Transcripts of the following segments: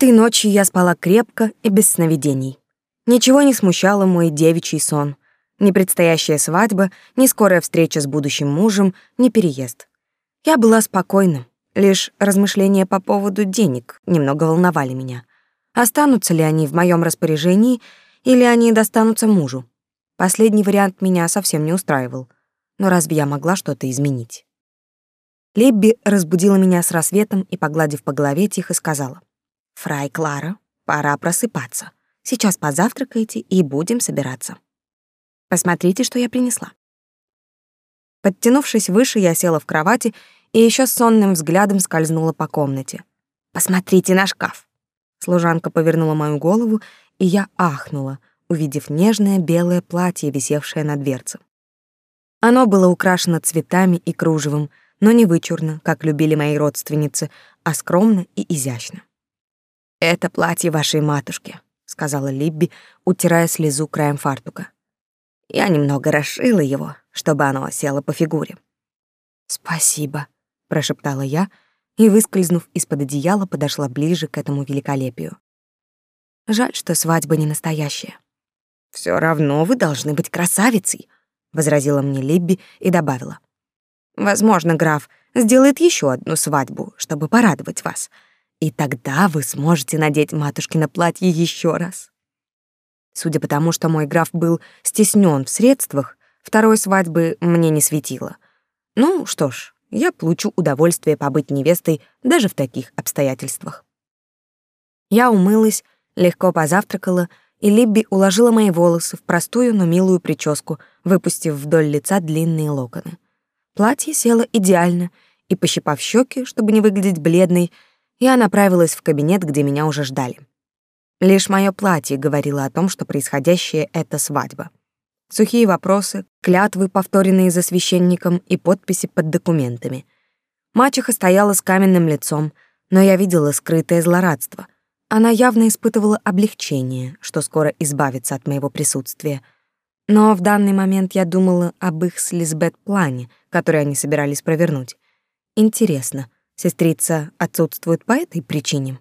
Этой ночью я спала крепко и без сновидений. Ничего не смущало мой девичий сон. Ни предстоящая свадьба, ни скорая встреча с будущим мужем, ни переезд. Я была спокойна, лишь размышления по поводу денег немного волновали меня. Останутся ли они в моем распоряжении или они достанутся мужу? Последний вариант меня совсем не устраивал. Но разве я могла что-то изменить? Либби разбудила меня с рассветом и, погладив по голове, тихо сказала. «Фрай Клара, пора просыпаться. Сейчас позавтракайте и будем собираться». Посмотрите, что я принесла. Подтянувшись выше, я села в кровати и еще сонным взглядом скользнула по комнате. Посмотрите на шкаф. Служанка повернула мою голову, и я ахнула, увидев нежное белое платье, висевшее на дверце. Оно было украшено цветами и кружевом, но не вычурно, как любили мои родственницы, а скромно и изящно. «Это платье вашей матушки», — сказала Либби, утирая слезу краем фартука. Я немного расшила его, чтобы оно село по фигуре. «Спасибо», — прошептала я и, выскользнув из-под одеяла, подошла ближе к этому великолепию. Жаль, что свадьба не настоящая. Все равно вы должны быть красавицей», — возразила мне Либби и добавила. «Возможно, граф сделает еще одну свадьбу, чтобы порадовать вас, и тогда вы сможете надеть матушкино платье еще раз». Судя по тому, что мой граф был стеснен в средствах, второй свадьбы мне не светило. Ну что ж, я получу удовольствие побыть невестой даже в таких обстоятельствах. Я умылась, легко позавтракала, и Либби уложила мои волосы в простую, но милую прическу, выпустив вдоль лица длинные локоны. Платье село идеально, и, пощипав щеки, чтобы не выглядеть бледной, я направилась в кабинет, где меня уже ждали. Лишь мое платье говорило о том, что происходящее — это свадьба. Сухие вопросы, клятвы, повторенные за священником, и подписи под документами. Мачеха стояла с каменным лицом, но я видела скрытое злорадство. Она явно испытывала облегчение, что скоро избавится от моего присутствия. Но в данный момент я думала об их с Лизбет плане, который они собирались провернуть. Интересно, сестрица отсутствует по этой причине?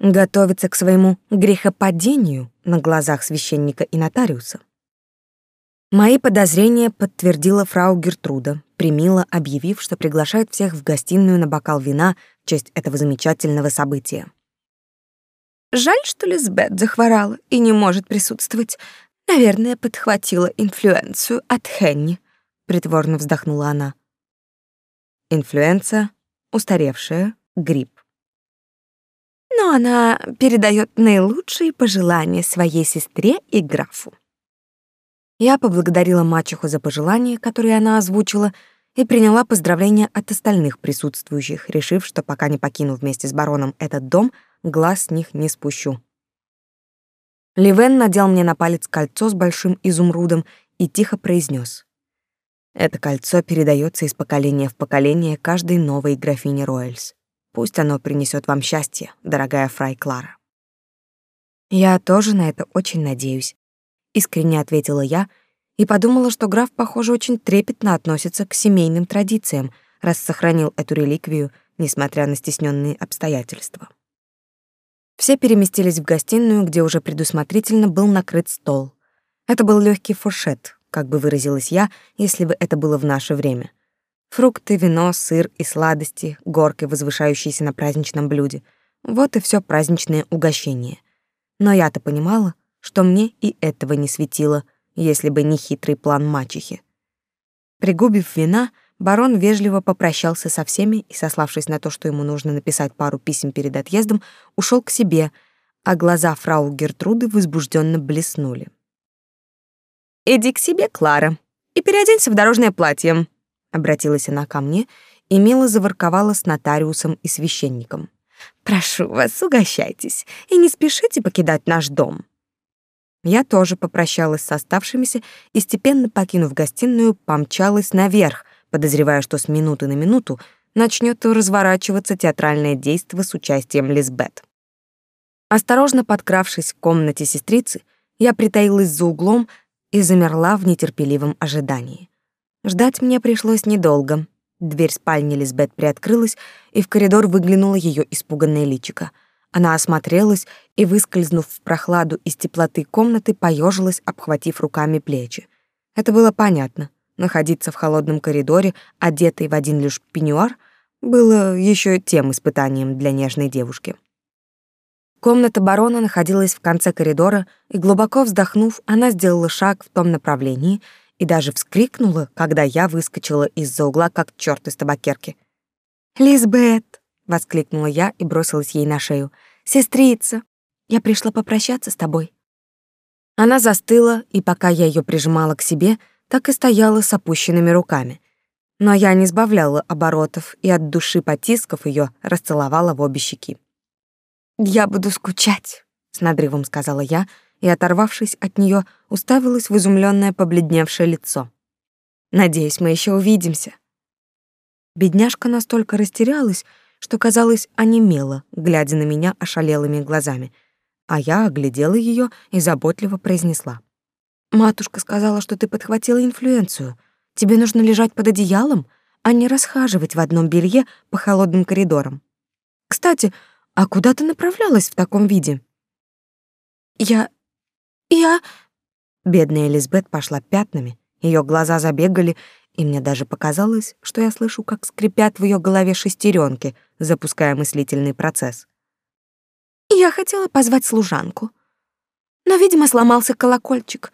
готовится к своему грехопадению на глазах священника и нотариуса. Мои подозрения подтвердила фрау Гертруда, примило объявив, что приглашает всех в гостиную на бокал вина в честь этого замечательного события. Жаль, что Лизбет захворала и не может присутствовать. Наверное, подхватила инфлюенцию от Хенни, притворно вздохнула она. Инфлюенция, устаревшая, грипп но она передает наилучшие пожелания своей сестре и графу. Я поблагодарила мачеху за пожелания, которые она озвучила, и приняла поздравления от остальных присутствующих, решив, что пока не покину вместе с бароном этот дом, глаз с них не спущу. Ливен надел мне на палец кольцо с большим изумрудом и тихо произнес: «Это кольцо передается из поколения в поколение каждой новой графине Ройльс. Пусть оно принесет вам счастье, дорогая фрай Клара. Я тоже на это очень надеюсь, искренне ответила я и подумала, что граф, похоже, очень трепетно относится к семейным традициям, раз сохранил эту реликвию, несмотря на стесненные обстоятельства. Все переместились в гостиную, где уже предусмотрительно был накрыт стол. Это был легкий фуршет, как бы выразилась я, если бы это было в наше время — Фрукты, вино, сыр и сладости, горкой возвышающиеся на праздничном блюде. Вот и все праздничное угощение. Но я-то понимала, что мне и этого не светило, если бы не хитрый план мачехи. Пригубив вина, барон вежливо попрощался со всеми и, сославшись на то, что ему нужно написать пару писем перед отъездом, ушел к себе, а глаза фрау Гертруды возбужденно блеснули. «Иди к себе, Клара, и переоденься в дорожное платье», Обратилась она ко мне и мило заворковала с нотариусом и священником. «Прошу вас, угощайтесь и не спешите покидать наш дом». Я тоже попрощалась с оставшимися и, степенно покинув гостиную, помчалась наверх, подозревая, что с минуты на минуту начнет разворачиваться театральное действо с участием Лизбет. Осторожно подкравшись к комнате сестрицы, я притаилась за углом и замерла в нетерпеливом ожидании. Ждать мне пришлось недолго. Дверь спальни Лизбет приоткрылась, и в коридор выглянула ее испуганное личико. Она осмотрелась и, выскользнув в прохладу из теплоты комнаты, поежилась, обхватив руками плечи. Это было понятно. Находиться в холодном коридоре, одетой в один лишь пеньюар, было еще тем испытанием для нежной девушки. Комната барона находилась в конце коридора, и глубоко вздохнув, она сделала шаг в том направлении и даже вскрикнула, когда я выскочила из-за угла, как черт из табакерки. «Лизбет!» — воскликнула я и бросилась ей на шею. «Сестрица, я пришла попрощаться с тобой». Она застыла, и пока я ее прижимала к себе, так и стояла с опущенными руками. Но я не сбавляла оборотов и от души потисков ее расцеловала в обе щеки. «Я буду скучать», — с надрывом сказала я, и, оторвавшись от нее, уставилась в изумленное побледневшее лицо. «Надеюсь, мы еще увидимся». Бедняжка настолько растерялась, что, казалось, онемела, глядя на меня ошалелыми глазами, а я оглядела ее и заботливо произнесла. «Матушка сказала, что ты подхватила инфлюенцию. Тебе нужно лежать под одеялом, а не расхаживать в одном белье по холодным коридорам. Кстати, а куда ты направлялась в таком виде?» «Я... я...» Бедная Элизабет пошла пятнами, ее глаза забегали, и мне даже показалось, что я слышу, как скрипят в ее голове шестеренки, запуская мыслительный процесс. «Я хотела позвать служанку, но, видимо, сломался колокольчик,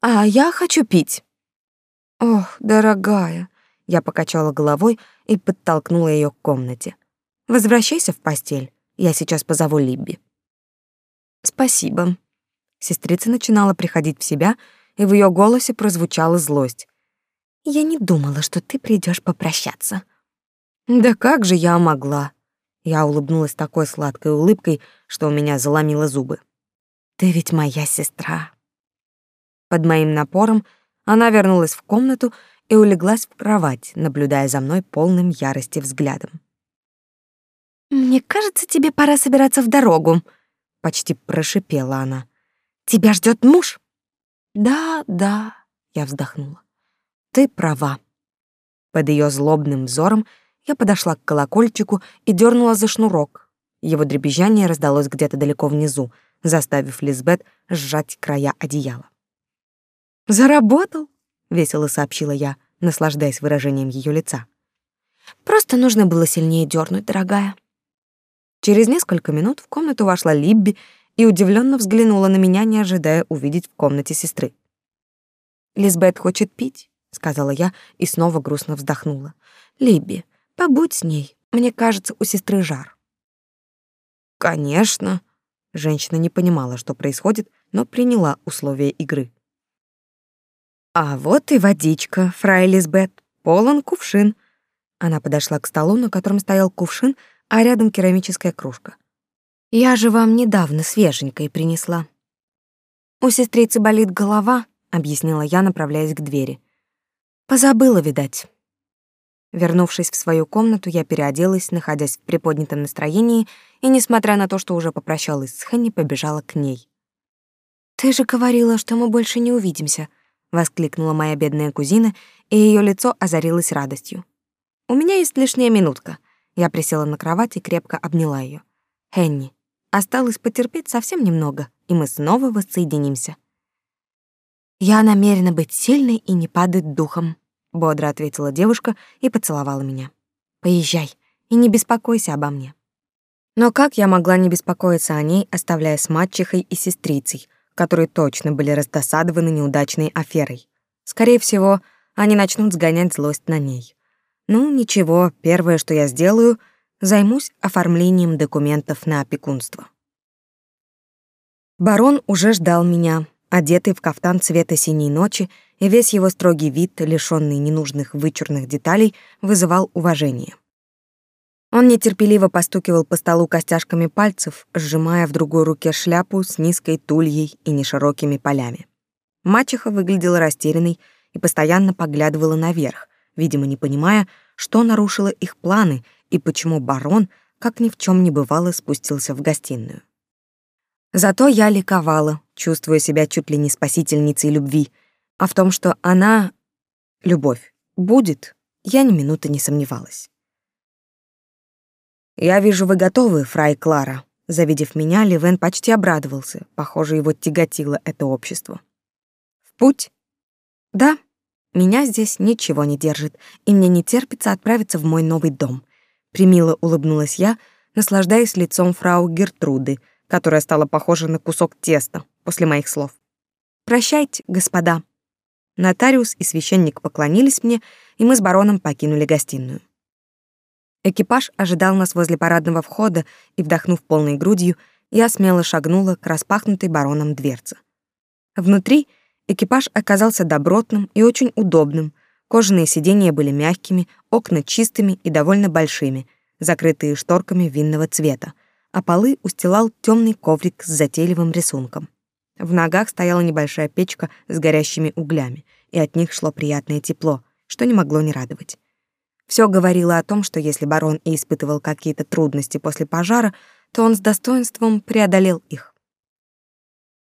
а я хочу пить». «Ох, дорогая», — я покачала головой и подтолкнула ее к комнате. «Возвращайся в постель, я сейчас позову Либби». «Спасибо». Сестрица начинала приходить в себя, и в ее голосе прозвучала злость. «Я не думала, что ты придешь попрощаться». «Да как же я могла?» Я улыбнулась такой сладкой улыбкой, что у меня заломило зубы. «Ты ведь моя сестра». Под моим напором она вернулась в комнату и улеглась в кровать, наблюдая за мной полным ярости взглядом. «Мне кажется, тебе пора собираться в дорогу», — почти прошипела она. «Тебя ждет муж?» «Да, да», — я вздохнула. «Ты права». Под ее злобным взором я подошла к колокольчику и дернула за шнурок. Его дребезжание раздалось где-то далеко внизу, заставив Лизбет сжать края одеяла. «Заработал!» — весело сообщила я, наслаждаясь выражением ее лица. «Просто нужно было сильнее дернуть, дорогая». Через несколько минут в комнату вошла Либби и удивленно взглянула на меня, не ожидая увидеть в комнате сестры. «Лизбет хочет пить», — сказала я и снова грустно вздохнула. «Либби, Побудь с ней. Мне кажется, у сестры жар. Конечно. Женщина не понимала, что происходит, но приняла условия игры. А вот и водичка, фрай Лизбет. Полон кувшин. Она подошла к столу, на котором стоял кувшин, а рядом керамическая кружка. Я же вам недавно свеженькой принесла. У сестрицы болит голова, объяснила я, направляясь к двери. Позабыла, видать. Вернувшись в свою комнату, я переоделась, находясь в приподнятом настроении, и, несмотря на то, что уже попрощалась с Хенни, побежала к ней. «Ты же говорила, что мы больше не увидимся», — воскликнула моя бедная кузина, и ее лицо озарилось радостью. «У меня есть лишняя минутка». Я присела на кровать и крепко обняла ее. «Хенни, осталось потерпеть совсем немного, и мы снова воссоединимся». «Я намерена быть сильной и не падать духом», бодро ответила девушка и поцеловала меня. Поезжай и не беспокойся обо мне. Но как я могла не беспокоиться о ней, оставляя с мачехой и сестрицей, которые точно были раздосадованы неудачной аферой? Скорее всего, они начнут сгонять злость на ней. Ну, ничего, первое, что я сделаю, займусь оформлением документов на опекунство. Барон уже ждал меня, одетый в кафтан цвета синей ночи, и весь его строгий вид, лишённый ненужных вычурных деталей, вызывал уважение. Он нетерпеливо постукивал по столу костяшками пальцев, сжимая в другой руке шляпу с низкой тульей и неширокими полями. Мачеха выглядела растерянной и постоянно поглядывала наверх, видимо, не понимая, что нарушило их планы и почему барон, как ни в чем не бывало, спустился в гостиную. Зато я ликовала, чувствуя себя чуть ли не спасительницей любви, а в том, что она, любовь, будет, я ни минуты не сомневалась. «Я вижу, вы готовы, фрай Клара», Завидев меня, Ливен почти обрадовался. Похоже, его тяготило это общество. В путь? Да, меня здесь ничего не держит, и мне не терпится отправиться в мой новый дом. Примило улыбнулась я, наслаждаясь лицом фрау Гертруды, которая стала похожа на кусок теста после моих слов. Прощайте, господа. Нотариус и священник поклонились мне, и мы с бароном покинули гостиную. Экипаж ожидал нас возле парадного входа, и, вдохнув полной грудью, я смело шагнула к распахнутой бароном дверце. Внутри — Экипаж оказался добротным и очень удобным. Кожаные сиденья были мягкими, окна чистыми и довольно большими, закрытые шторками винного цвета, а полы устилал темный коврик с затейливым рисунком. В ногах стояла небольшая печка с горящими углями, и от них шло приятное тепло, что не могло не радовать. Все говорило о том, что если барон и испытывал какие-то трудности после пожара, то он с достоинством преодолел их.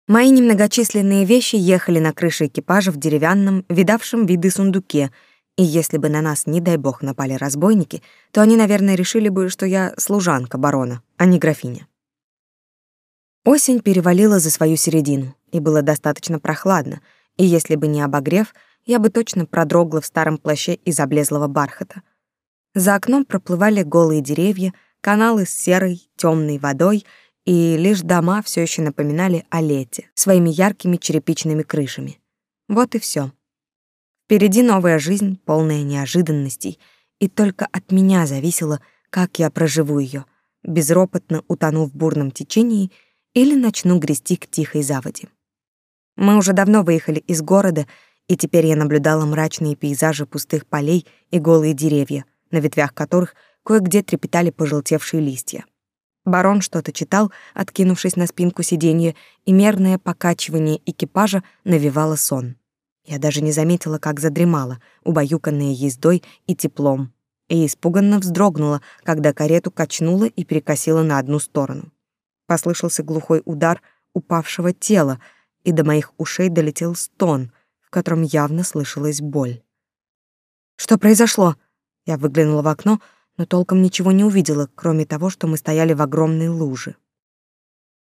Мои немногочисленные вещи ехали на крыше экипажа в деревянном, видавшем виды сундуке, и если бы на нас, не дай бог, напали разбойники, то они, наверное, решили бы, что я служанка барона, а не графиня. Осень перевалила за свою середину, и было достаточно прохладно, и если бы не обогрев, я бы точно продрогла в старом плаще из облезлого бархата. За окном проплывали голые деревья, каналы с серой, темной водой — и лишь дома все еще напоминали о лете своими яркими черепичными крышами. Вот и все. Впереди новая жизнь, полная неожиданностей, и только от меня зависело, как я проживу ее, безропотно утону в бурном течении или начну грести к тихой заводе. Мы уже давно выехали из города, и теперь я наблюдала мрачные пейзажи пустых полей и голые деревья, на ветвях которых кое-где трепетали пожелтевшие листья. Барон что-то читал, откинувшись на спинку сиденья, и мерное покачивание экипажа навевало сон. Я даже не заметила, как задремала, убаюканная ездой и теплом, и испуганно вздрогнула, когда карету качнула и перекосила на одну сторону. Послышался глухой удар упавшего тела, и до моих ушей долетел стон, в котором явно слышалась боль. «Что произошло?» Я выглянула в окно, но толком ничего не увидела, кроме того, что мы стояли в огромной луже.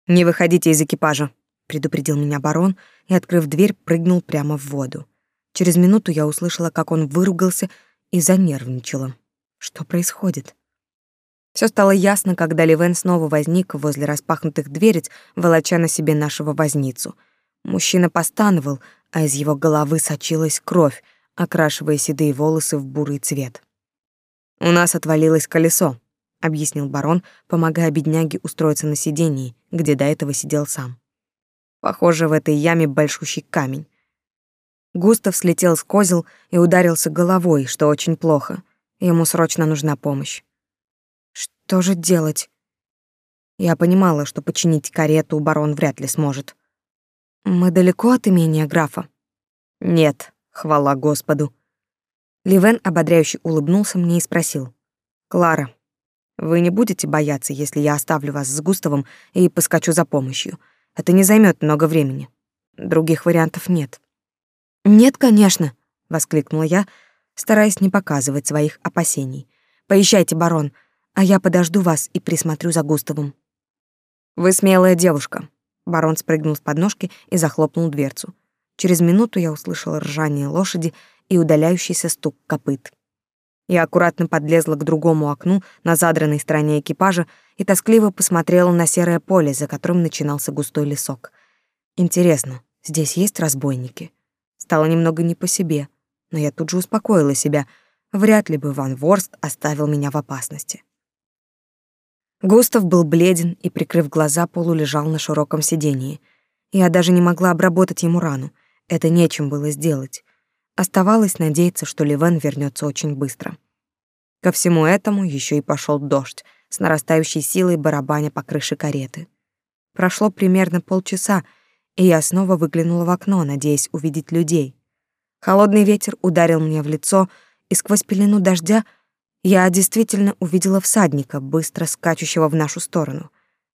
«Не выходите из экипажа», — предупредил меня барон и, открыв дверь, прыгнул прямо в воду. Через минуту я услышала, как он выругался и занервничала. Что происходит? Все стало ясно, когда Ливен снова возник возле распахнутых дверец, волоча на себе нашего возницу. Мужчина постановал, а из его головы сочилась кровь, окрашивая седые волосы в бурый цвет. У нас отвалилось колесо, объяснил барон, помогая бедняге устроиться на сидении, где до этого сидел сам. Похоже, в этой яме большущий камень. Густав слетел с козел и ударился головой, что очень плохо. Ему срочно нужна помощь. Что же делать? Я понимала, что починить карету барон вряд ли сможет. Мы далеко от имения графа? Нет, хвала Господу. Ливен ободряюще улыбнулся мне и спросил. «Клара, вы не будете бояться, если я оставлю вас с Густавом и поскочу за помощью? Это не займет много времени. Других вариантов нет». «Нет, конечно», — воскликнула я, стараясь не показывать своих опасений. «Поезжайте, барон, а я подожду вас и присмотрю за Густавом». «Вы смелая девушка», — барон спрыгнул с подножки и захлопнул дверцу. Через минуту я услышала ржание лошади и удаляющийся стук копыт. Я аккуратно подлезла к другому окну на задранной стороне экипажа и тоскливо посмотрела на серое поле, за которым начинался густой лесок. Интересно, здесь есть разбойники? Стало немного не по себе, но я тут же успокоила себя. Вряд ли бы Ван Ворст оставил меня в опасности. Густав был бледен и, прикрыв глаза, полулежал на широком сидении. Я даже не могла обработать ему рану. Это нечем было сделать. Оставалось надеяться, что Ливен вернется очень быстро. Ко всему этому еще и пошел дождь, с нарастающей силой барабаня по крыше кареты. Прошло примерно полчаса, и я снова выглянула в окно, надеясь увидеть людей. Холодный ветер ударил мне в лицо, и сквозь пелену дождя я действительно увидела всадника, быстро скачущего в нашу сторону.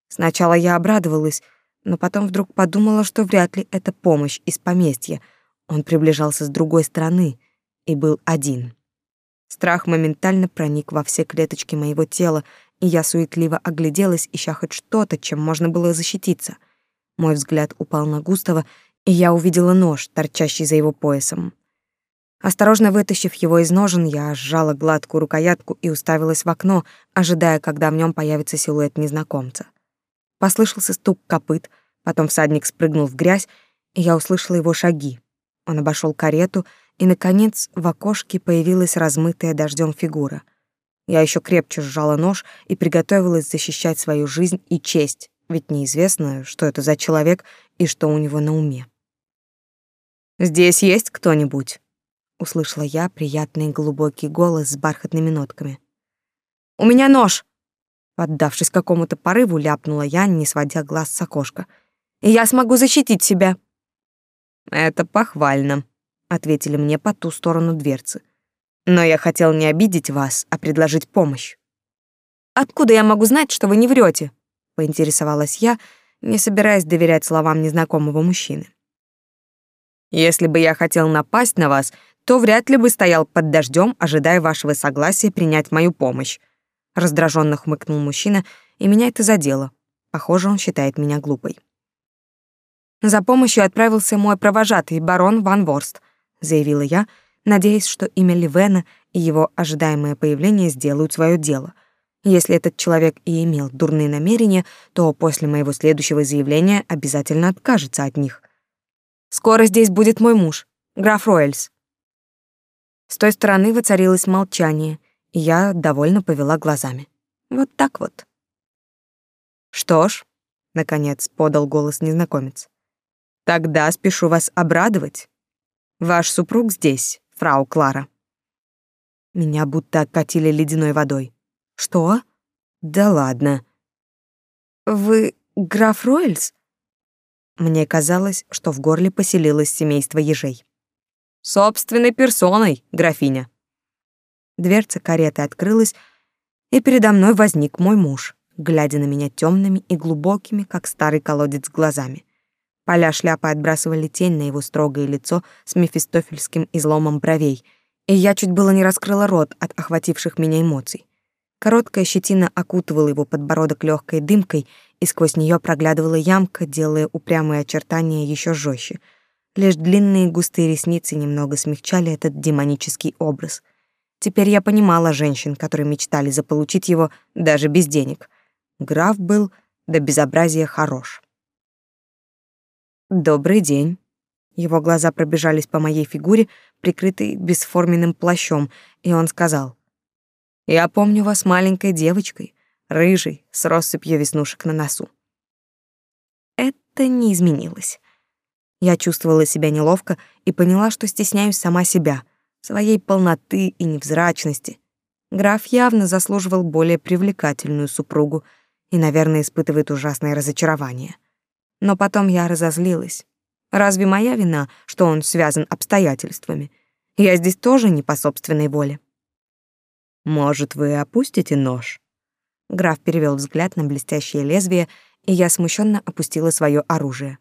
Сначала я обрадовалась, но потом вдруг подумала, что вряд ли это помощь из поместья — он приближался с другой стороны и был один. Страх моментально проник во все клеточки моего тела, и я суетливо огляделась, ища хоть что-то, чем можно было защититься. Мой взгляд упал на Густава, и я увидела нож, торчащий за его поясом. Осторожно вытащив его из ножен, я сжала гладкую рукоятку и уставилась в окно, ожидая, когда в нем появится силуэт незнакомца. Послышался стук копыт, потом всадник спрыгнул в грязь, и я услышала его шаги. Он обошел карету, и, наконец, в окошке появилась размытая дождем фигура. Я еще крепче сжала нож и приготовилась защищать свою жизнь и честь, ведь неизвестно, что это за человек и что у него на уме. «Здесь есть кто-нибудь?» услышала я приятный глубокий голос с бархатными нотками. У меня нож. Поддавшись какому-то порыву, ляпнула я, не сводя глаз с окошка. И я смогу защитить себя. Это похвально, ответили мне по ту сторону дверцы. Но я хотел не обидеть вас, а предложить помощь. Откуда я могу знать, что вы не врете? поинтересовалась я, не собираясь доверять словам незнакомого мужчины. Если бы я хотел напасть на вас, то вряд ли бы стоял под дождем, ожидая вашего согласия принять мою помощь. Раздраженно хмыкнул мужчина, и меня это задело. Похоже, он считает меня глупой. За помощью отправился мой провожатый, барон Ван Ворст, заявила я, надеясь, что имя Ливена и его ожидаемое появление сделают свое дело. Если этот человек и имел дурные намерения, то после моего следующего заявления обязательно откажется от них. Скоро здесь будет мой муж, граф Ройльс. С той стороны воцарилось молчание, и я довольно повела глазами. Вот так вот. Что ж, наконец подал голос незнакомец. Тогда спешу вас обрадовать. Ваш супруг здесь, фрау Клара. Меня будто окатили ледяной водой. Что? Да ладно. Вы граф Ройльс? Мне казалось, что в горле поселилось семейство ежей. Собственной персоной, графиня. Дверца кареты открылась, и передо мной возник мой муж, глядя на меня темными и глубокими, как старый колодец, глазами. Поля шляпы отбрасывали тень на его строгое лицо с мефистофельским изломом бровей, и я чуть было не раскрыла рот от охвативших меня эмоций. Короткая щетина окутывала его подбородок легкой дымкой, и сквозь нее проглядывала ямка, делая упрямые очертания еще жестче — Лишь длинные густые ресницы немного смягчали этот демонический образ. Теперь я понимала женщин, которые мечтали заполучить его даже без денег. Граф был до безобразия хорош. «Добрый день». Его глаза пробежались по моей фигуре, прикрытой бесформенным плащом, и он сказал. «Я помню вас маленькой девочкой, рыжей, с россыпью веснушек на носу». Это не изменилось. Я чувствовала себя неловко и поняла, что стесняюсь сама себя, своей полноты и невзрачности. Граф явно заслуживал более привлекательную супругу и, наверное, испытывает ужасное разочарование. Но потом я разозлилась. Разве моя вина, что он связан обстоятельствами? Я здесь тоже не по собственной воле. Может, вы опустите нож? Граф перевел взгляд на блестящее лезвие, и я смущенно опустила свое оружие.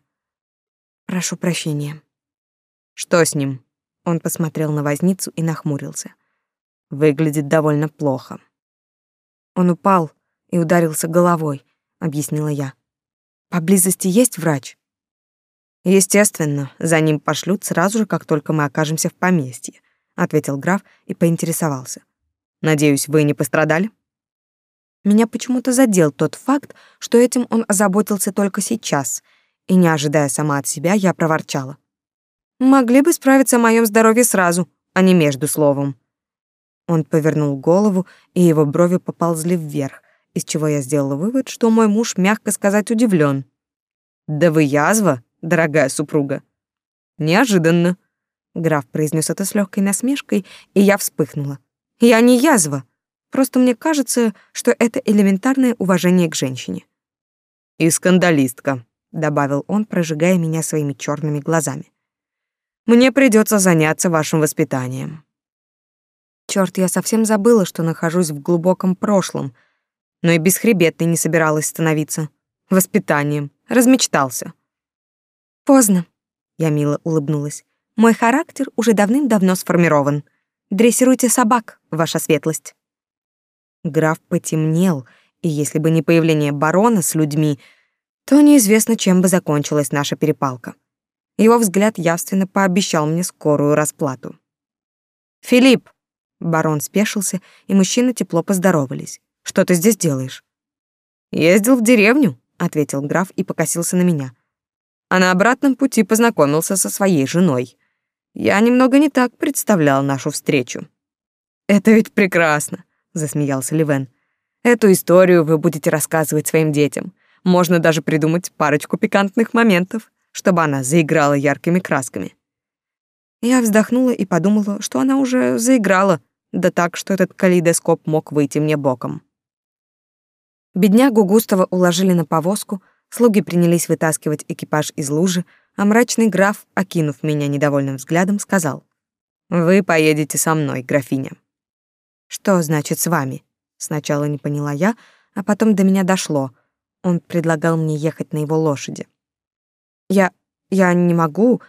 Прошу прощения. Что с ним? Он посмотрел на возницу и нахмурился. Выглядит довольно плохо. Он упал и ударился головой, объяснила я. Поблизости есть врач? Естественно, за ним пошлют сразу же, как только мы окажемся в поместье, ответил граф и поинтересовался. Надеюсь, вы не пострадали? Меня почему-то задел тот факт, что этим он озаботился только сейчас — и, не ожидая сама от себя, я проворчала. «Могли бы справиться о моем здоровье сразу, а не между словом». Он повернул голову, и его брови поползли вверх, из чего я сделала вывод, что мой муж, мягко сказать, удивлен. «Да вы язва, дорогая супруга!» «Неожиданно!» Граф произнес это с легкой насмешкой, и я вспыхнула. «Я не язва, просто мне кажется, что это элементарное уважение к женщине». «И скандалистка», добавил он, прожигая меня своими черными глазами. Мне придется заняться вашим воспитанием. Черт, я совсем забыла, что нахожусь в глубоком прошлом, но и бесхребетной не собиралась становиться. Воспитанием. Размечтался. Поздно. Я мило улыбнулась. Мой характер уже давным-давно сформирован. Дрессируйте собак, ваша светлость. Граф потемнел, И если бы не появление барона с людьми, то неизвестно, чем бы закончилась наша перепалка. Его взгляд явственно пообещал мне скорую расплату. «Филипп!» Барон спешился, и мужчины тепло поздоровались. «Что ты здесь делаешь?» «Ездил в деревню», — ответил граф и покосился на меня. А на обратном пути познакомился со своей женой. Я немного не так представлял нашу встречу. «Это ведь прекрасно», — засмеялся Ливен. «Эту историю вы будете рассказывать своим детям. Можно даже придумать парочку пикантных моментов, чтобы она заиграла яркими красками». Я вздохнула и подумала, что она уже заиграла, да так, что этот калейдоскоп мог выйти мне боком. Беднягу Густава уложили на повозку, слуги принялись вытаскивать экипаж из лужи, а мрачный граф, окинув меня недовольным взглядом, сказал, «Вы поедете со мной, графиня». «Что значит «с вами»?» Сначала не поняла я, а потом до меня дошло. Он предлагал мне ехать на его лошади. «Я... я не могу...»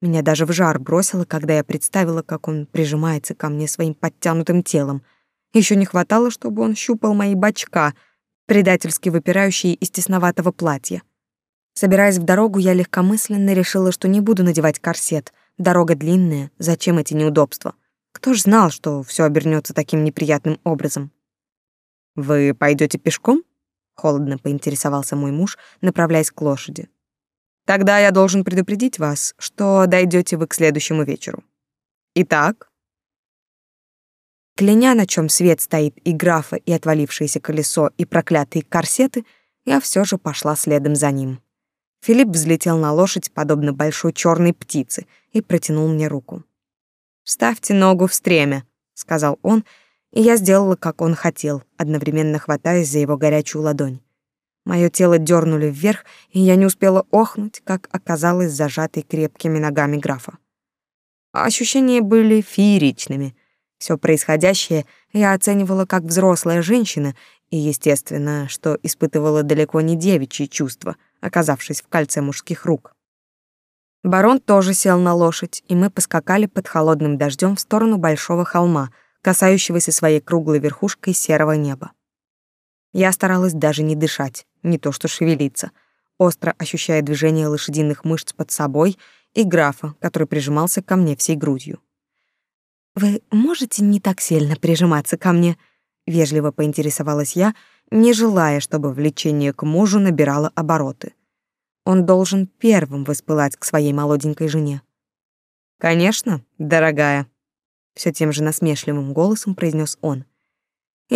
Меня даже в жар бросило, когда я представила, как он прижимается ко мне своим подтянутым телом. Еще не хватало, чтобы он щупал мои бочка, предательски выпирающие из тесноватого платья. Собираясь в дорогу, я легкомысленно решила, что не буду надевать корсет. Дорога длинная, зачем эти неудобства? Кто ж знал, что все обернется таким неприятным образом? Вы пойдете пешком? холодно поинтересовался мой муж, направляясь к лошади. Тогда я должен предупредить вас, что дойдете вы к следующему вечеру. Итак, кляня, на чем свет стоит и графа, и отвалившееся колесо, и проклятые корсеты, я все же пошла следом за ним. Филипп взлетел на лошадь, подобно большой черной птице, и протянул мне руку. «Ставьте ногу в стремя», — сказал он, и я сделала, как он хотел, одновременно хватаясь за его горячую ладонь. Мое тело дернули вверх, и я не успела охнуть, как оказалось зажатой крепкими ногами графа. Ощущения были фееричными. Все происходящее я оценивала как взрослая женщина, и, естественно, что испытывала далеко не девичьи чувства, оказавшись в кольце мужских рук. Барон тоже сел на лошадь, и мы поскакали под холодным дождем в сторону большого холма, касающегося своей круглой верхушкой серого неба. Я старалась даже не дышать, не то что шевелиться, остро ощущая движение лошадиных мышц под собой и графа, который прижимался ко мне всей грудью. «Вы можете не так сильно прижиматься ко мне?» — вежливо поинтересовалась я, не желая, чтобы влечение к мужу набирало обороты. Он должен первым воспылать к своей молоденькой жене. «Конечно, дорогая», — все тем же насмешливым голосом произнес он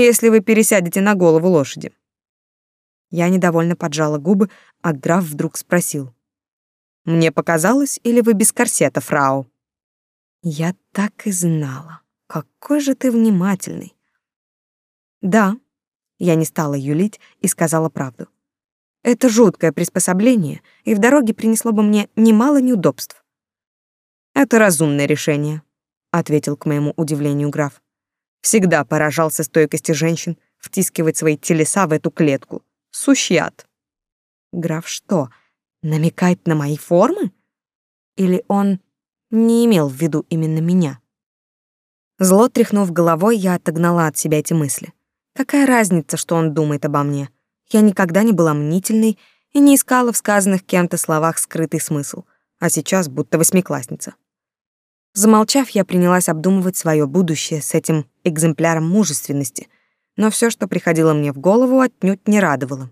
если вы пересядете на голову лошади. Я недовольно поджала губы, а граф вдруг спросил. «Мне показалось, или вы без корсета, фрау?» Я так и знала. Какой же ты внимательный. Да, я не стала юлить и сказала правду. Это жуткое приспособление, и в дороге принесло бы мне немало неудобств. Это разумное решение, ответил к моему удивлению граф. Всегда поражался стойкости женщин втискивать свои телеса в эту клетку. Сущий Граф что, намекает на мои формы? Или он не имел в виду именно меня? Зло тряхнув головой, я отогнала от себя эти мысли. Какая разница, что он думает обо мне? Я никогда не была мнительной и не искала в сказанных кем-то словах скрытый смысл, а сейчас будто восьмиклассница. Замолчав, я принялась обдумывать свое будущее с этим экземпляром мужественности, но все, что приходило мне в голову, отнюдь не радовало.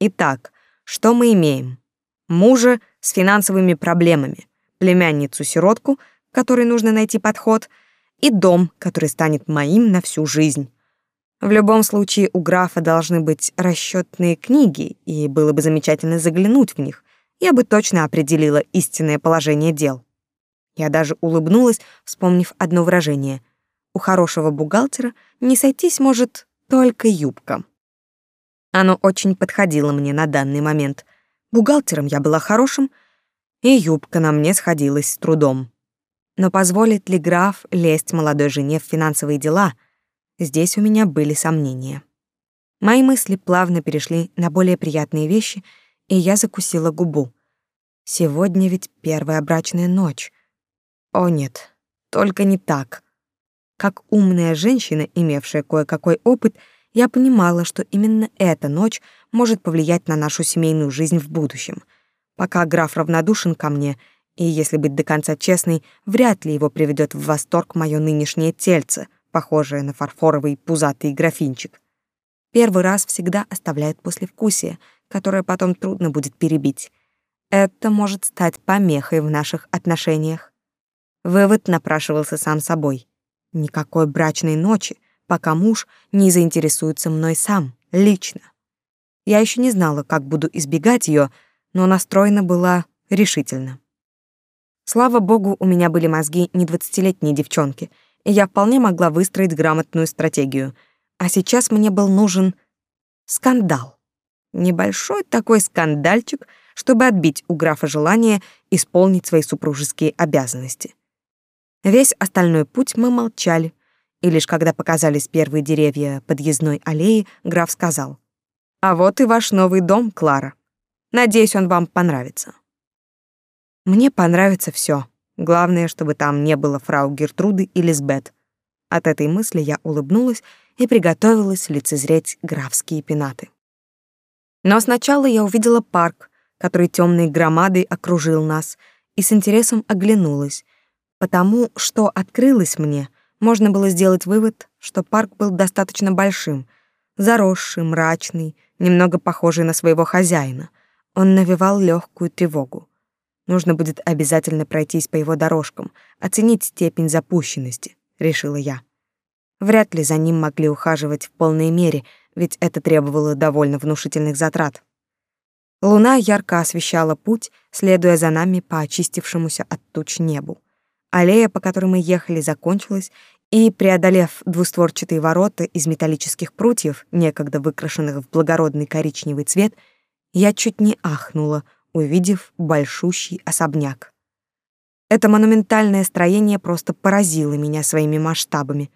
Итак, что мы имеем? Мужа с финансовыми проблемами, племянницу-сиротку, которой нужно найти подход, и дом, который станет моим на всю жизнь. В любом случае у графа должны быть расчетные книги, и было бы замечательно заглянуть в них. Я бы точно определила истинное положение дел. Я даже улыбнулась, вспомнив одно выражение. У хорошего бухгалтера не сойтись может только юбка. Оно очень подходило мне на данный момент. Бухгалтером я была хорошим, и юбка на мне сходилась с трудом. Но позволит ли граф лезть молодой жене в финансовые дела? Здесь у меня были сомнения. Мои мысли плавно перешли на более приятные вещи, и я закусила губу. Сегодня ведь первая брачная ночь. О нет, только не так. Как умная женщина, имевшая кое-какой опыт, я понимала, что именно эта ночь может повлиять на нашу семейную жизнь в будущем. Пока граф равнодушен ко мне, и, если быть до конца честной, вряд ли его приведет в восторг мое нынешнее тельце, похожее на фарфоровый пузатый графинчик. Первый раз всегда оставляет послевкусие, которое потом трудно будет перебить. Это может стать помехой в наших отношениях. Вывод напрашивался сам собой. Никакой брачной ночи, пока муж не заинтересуется мной сам, лично. Я еще не знала, как буду избегать ее, но настроена была решительно. Слава богу, у меня были мозги не двадцатилетней девчонки, и я вполне могла выстроить грамотную стратегию. А сейчас мне был нужен скандал. Небольшой такой скандальчик, чтобы отбить у графа желание исполнить свои супружеские обязанности. Весь остальной путь мы молчали, и лишь когда показались первые деревья подъездной аллеи, граф сказал: "А вот и ваш новый дом, Клара. Надеюсь, он вам понравится". Мне понравится все. Главное, чтобы там не было фрау Гертруды или Лизбет. От этой мысли я улыбнулась и приготовилась лицезреть графские пенаты. Но сначала я увидела парк, который темной громадой окружил нас, и с интересом оглянулась, Потому что открылось мне, можно было сделать вывод, что парк был достаточно большим, заросший, мрачный, немного похожий на своего хозяина. Он навевал легкую тревогу. Нужно будет обязательно пройтись по его дорожкам, оценить степень запущенности, решила я. Вряд ли за ним могли ухаживать в полной мере, ведь это требовало довольно внушительных затрат. Луна ярко освещала путь, следуя за нами по очистившемуся от туч небу. Аллея, по которой мы ехали, закончилась, и, преодолев двустворчатые ворота из металлических прутьев, некогда выкрашенных в благородный коричневый цвет, я чуть не ахнула, увидев большущий особняк. Это монументальное строение просто поразило меня своими масштабами.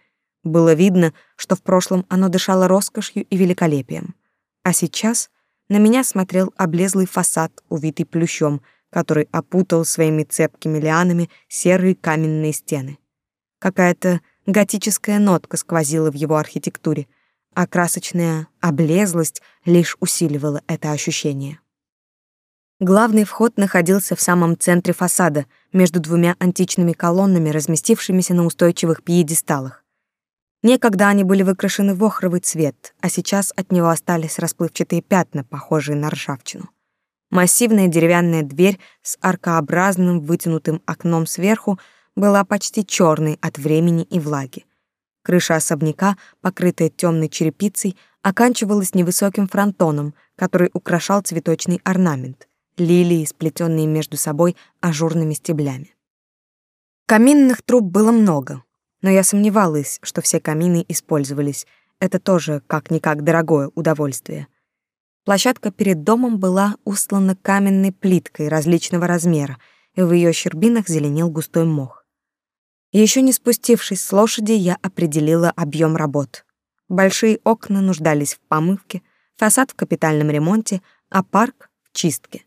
Было видно, что в прошлом оно дышало роскошью и великолепием. А сейчас на меня смотрел облезлый фасад, увитый плющом, который опутал своими цепкими лианами серые каменные стены. Какая-то готическая нотка сквозила в его архитектуре, а красочная облезлость лишь усиливала это ощущение. Главный вход находился в самом центре фасада, между двумя античными колоннами, разместившимися на устойчивых пьедесталах. Некогда они были выкрашены в охровый цвет, а сейчас от него остались расплывчатые пятна, похожие на ржавчину. Массивная деревянная дверь с аркообразным вытянутым окном сверху была почти черной от времени и влаги. Крыша особняка, покрытая темной черепицей, оканчивалась невысоким фронтоном, который украшал цветочный орнамент — лилии, сплетенные между собой ажурными стеблями. Каминных труб было много, но я сомневалась, что все камины использовались. Это тоже как-никак дорогое удовольствие. Площадка перед домом была устлана каменной плиткой различного размера, и в ее щербинах зеленел густой мох. Еще не спустившись с лошади, я определила объем работ. Большие окна нуждались в помывке, фасад в капитальном ремонте, а парк — в чистке.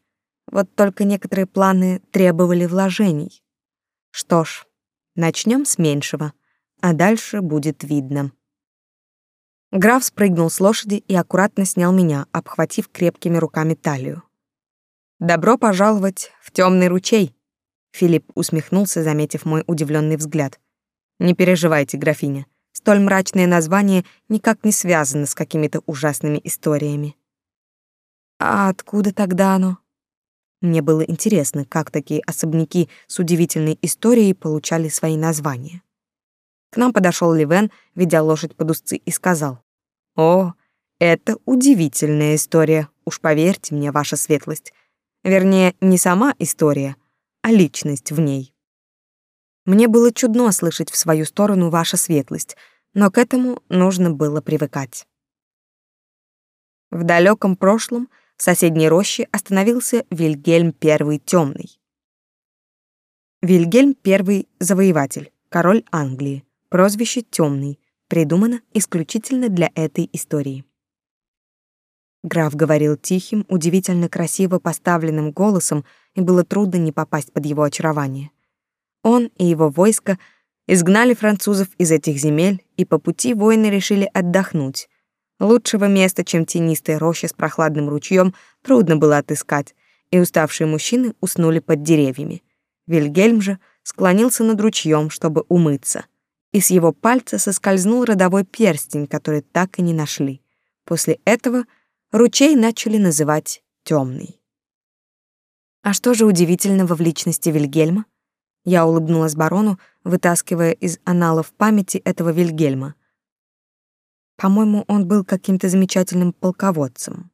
Вот только некоторые планы требовали вложений. Что ж, начнем с меньшего, а дальше будет видно. Граф спрыгнул с лошади и аккуратно снял меня, обхватив крепкими руками талию. «Добро пожаловать в темный ручей!» Филипп усмехнулся, заметив мой удивленный взгляд. «Не переживайте, графиня. Столь мрачное название никак не связано с какими-то ужасными историями». «А откуда тогда оно?» Мне было интересно, как такие особняки с удивительной историей получали свои названия. К нам подошел Ливен, ведя лошадь под узцы, и сказал: "О, это удивительная история, уж поверьте мне, ваша светлость. Вернее, не сама история, а личность в ней". Мне было чудно слышать в свою сторону ваша светлость, но к этому нужно было привыкать. В далеком прошлом в соседней роще остановился Вильгельм I Темный. Вильгельм I завоеватель, король Англии. Прозвище «Темный» придумано исключительно для этой истории. Граф говорил тихим, удивительно красиво поставленным голосом, и было трудно не попасть под его очарование. Он и его войско изгнали французов из этих земель, и по пути воины решили отдохнуть. Лучшего места, чем тенистая роща с прохладным ручьем, трудно было отыскать, и уставшие мужчины уснули под деревьями. Вильгельм же склонился над ручьем, чтобы умыться, и с его пальца соскользнул родовой перстень, который так и не нашли. После этого ручей начали называть темный. А что же удивительного в личности Вильгельма? Я улыбнулась барону, вытаскивая из аналов памяти этого Вильгельма. По-моему, он был каким-то замечательным полководцем.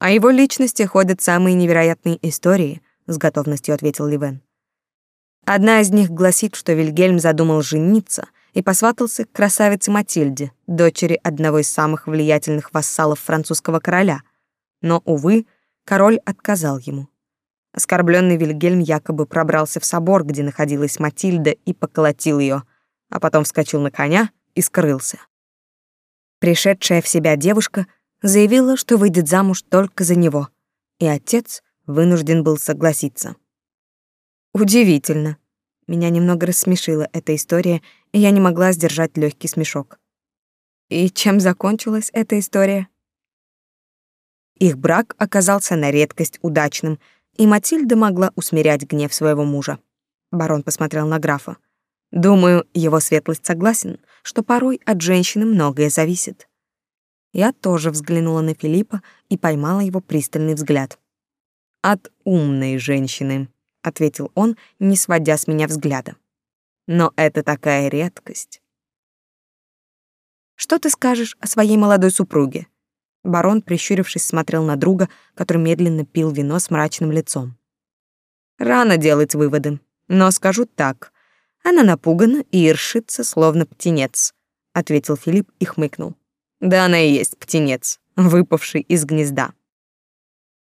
О его личности ходят самые невероятные истории, с готовностью ответил Ливен. Одна из них гласит, что Вильгельм задумал жениться и посватался к красавице Матильде, дочери одного из самых влиятельных вассалов французского короля. Но, увы, король отказал ему. Оскорбленный Вильгельм якобы пробрался в собор, где находилась Матильда, и поколотил ее, а потом вскочил на коня и скрылся. Пришедшая в себя девушка заявила, что выйдет замуж только за него, и отец вынужден был согласиться. Удивительно. Меня немного рассмешила эта история, я не могла сдержать легкий смешок. И чем закончилась эта история? Их брак оказался на редкость удачным, и Матильда могла усмирять гнев своего мужа. Барон посмотрел на графа. Думаю, его светлость согласен, что порой от женщины многое зависит. Я тоже взглянула на Филиппа и поймала его пристальный взгляд. От умной женщины, ответил он, не сводя с меня взгляда. Но это такая редкость. Что ты скажешь о своей молодой супруге? Барон, прищурившись, смотрел на друга, который медленно пил вино с мрачным лицом. Рано делать выводы, но скажу так. Она напугана и иршится, словно птенец, ответил Филипп и хмыкнул. Да она и есть птенец, выпавший из гнезда.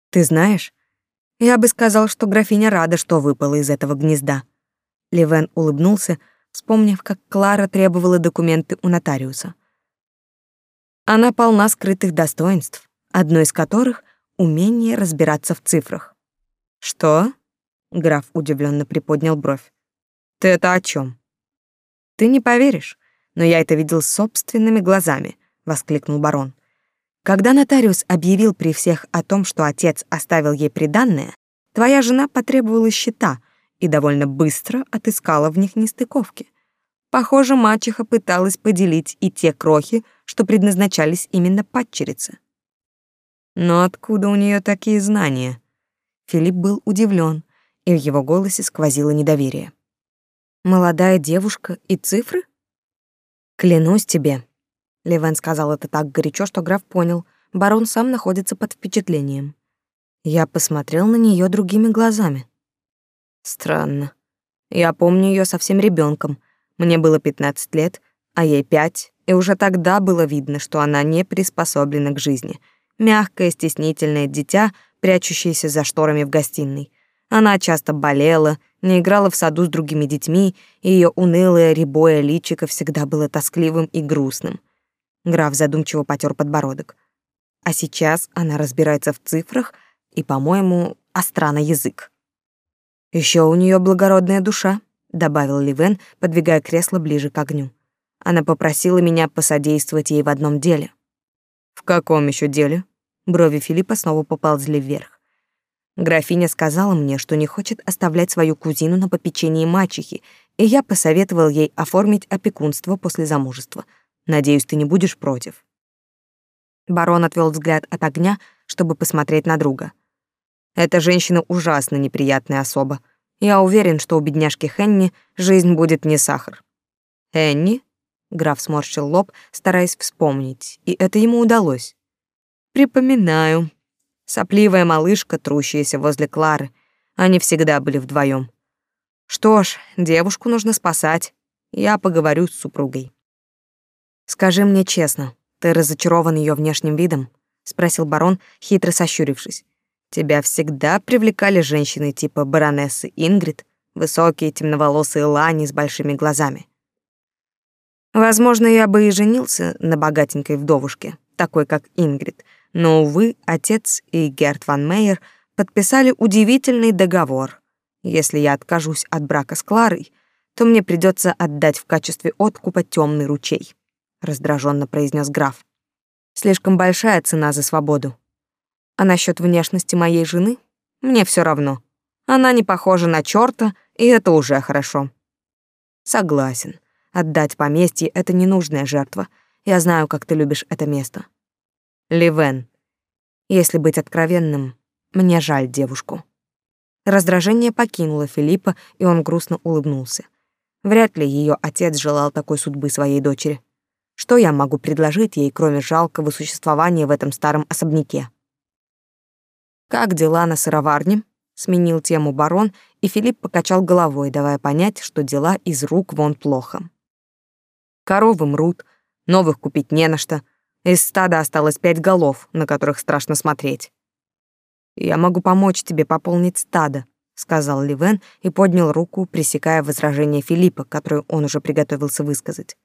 Ты знаешь, я бы сказал, что графиня рада, что выпала из этого гнезда. Левен улыбнулся, вспомнив, как Клара требовала документы у нотариуса. Она полна скрытых достоинств, одно из которых — умение разбираться в цифрах. «Что?» — граф удивленно приподнял бровь. «Ты это о чем? «Ты не поверишь, но я это видел собственными глазами», — воскликнул барон. «Когда нотариус объявил при всех о том, что отец оставил ей приданное, твоя жена потребовала счета и довольно быстро отыскала в них нестыковки. Похоже, мачеха пыталась поделить и те крохи, что предназначались именно падчерице. Но откуда у нее такие знания? Филипп был удивлен, и в его голосе сквозило недоверие. Молодая девушка и цифры? Клянусь тебе. Левен сказал это так горячо, что граф понял, барон сам находится под впечатлением. Я посмотрел на нее другими глазами. Странно. Я помню ее совсем ребенком, мне было 15 лет, а ей 5, и уже тогда было видно, что она не приспособлена к жизни. Мягкое, стеснительное дитя, прячущееся за шторами в гостиной. Она часто болела, не играла в саду с другими детьми, и ее унылое рябое личико всегда было тоскливым и грустным. Граф задумчиво потер подбородок. А сейчас она разбирается в цифрах и, по-моему, остра на язык. Еще у нее благородная душа, добавил Ливен, подвигая кресло ближе к огню. Она попросила меня посодействовать ей в одном деле. В каком еще деле? Брови Филиппа снова поползли вверх. Графиня сказала мне, что не хочет оставлять свою кузину на попечении мачехи, и я посоветовал ей оформить опекунство после замужества. Надеюсь, ты не будешь против. Барон отвел взгляд от огня, чтобы посмотреть на друга. Эта женщина ужасно неприятная особа. Я уверен, что у бедняжки Хенни жизнь будет не сахар. Хенни? Граф сморщил лоб, стараясь вспомнить, и это ему удалось. Припоминаю. Сопливая малышка, трущаяся возле Клары. Они всегда были вдвоем. Что ж, девушку нужно спасать. Я поговорю с супругой. Скажи мне честно, ты разочарован ее внешним видом? спросил барон, хитро сощурившись. Тебя всегда привлекали женщины типа баронессы Ингрид, высокие темноволосые лани с большими глазами. Возможно, я бы и женился на богатенькой вдовушке, такой как Ингрид, но, увы, отец и Герт ван Мейер подписали удивительный договор. Если я откажусь от брака с Кларой, то мне придется отдать в качестве откупа темный ручей, раздраженно произнес граф. Слишком большая цена за свободу. А насчет внешности моей жены мне все равно. Она не похожа на чёрта, и это уже хорошо. Согласен. Отдать поместье — это ненужная жертва. Я знаю, как ты любишь это место. Ливен. Если быть откровенным, мне жаль девушку. Раздражение покинуло Филиппа, и он грустно улыбнулся. Вряд ли ее отец желал такой судьбы своей дочери. Что я могу предложить ей, кроме жалкого существования в этом старом особняке? Как дела на сыроварне? Сменил тему барон, и Филипп покачал головой, давая понять, что дела из рук вон плохо. Коровы мрут, новых купить не на что. Из стада осталось пять голов, на которых страшно смотреть. «Я могу помочь тебе пополнить стадо», — сказал Ливен и поднял руку, пресекая возражение Филиппа, которое он уже приготовился высказать.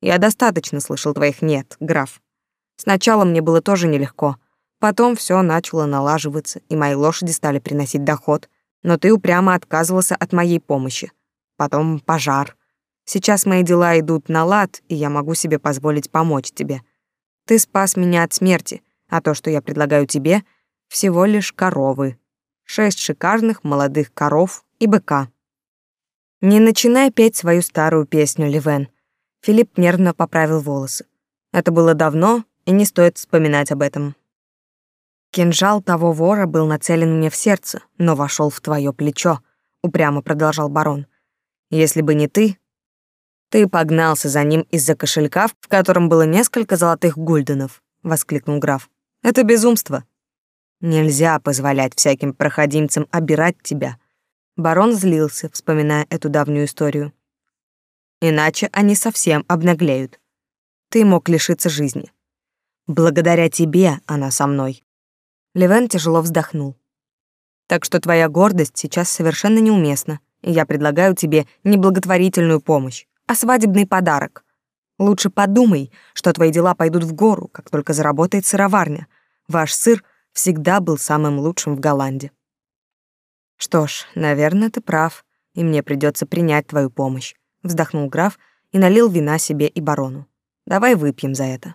Я достаточно слышал твоих «нет», граф. Сначала мне было тоже нелегко. Потом все начало налаживаться, и мои лошади стали приносить доход. Но ты упрямо отказывался от моей помощи. Потом пожар. Сейчас мои дела идут на лад, и я могу себе позволить помочь тебе. Ты спас меня от смерти, а то, что я предлагаю тебе, всего лишь коровы. Шесть шикарных молодых коров и быка. Не начинай петь свою старую песню, Ливен. Филипп нервно поправил волосы. Это было давно, и не стоит вспоминать об этом. Кинжал того вора был нацелен мне в сердце, но вошел в твое плечо, упрямо продолжал барон. Если бы не ты, ты погнался за ним из-за кошелька, в котором было несколько золотых гульденов, воскликнул граф. Это безумство. Нельзя позволять всяким проходимцам обирать тебя. Барон злился, вспоминая эту давнюю историю иначе они совсем обнаглеют. Ты мог лишиться жизни. Благодаря тебе она со мной. Левен тяжело вздохнул. Так что твоя гордость сейчас совершенно неуместна, и я предлагаю тебе не благотворительную помощь, а свадебный подарок. Лучше подумай, что твои дела пойдут в гору, как только заработает сыроварня. Ваш сыр всегда был самым лучшим в Голландии. Что ж, наверное, ты прав, и мне придется принять твою помощь вздохнул граф и налил вина себе и барону. Давай выпьем за это.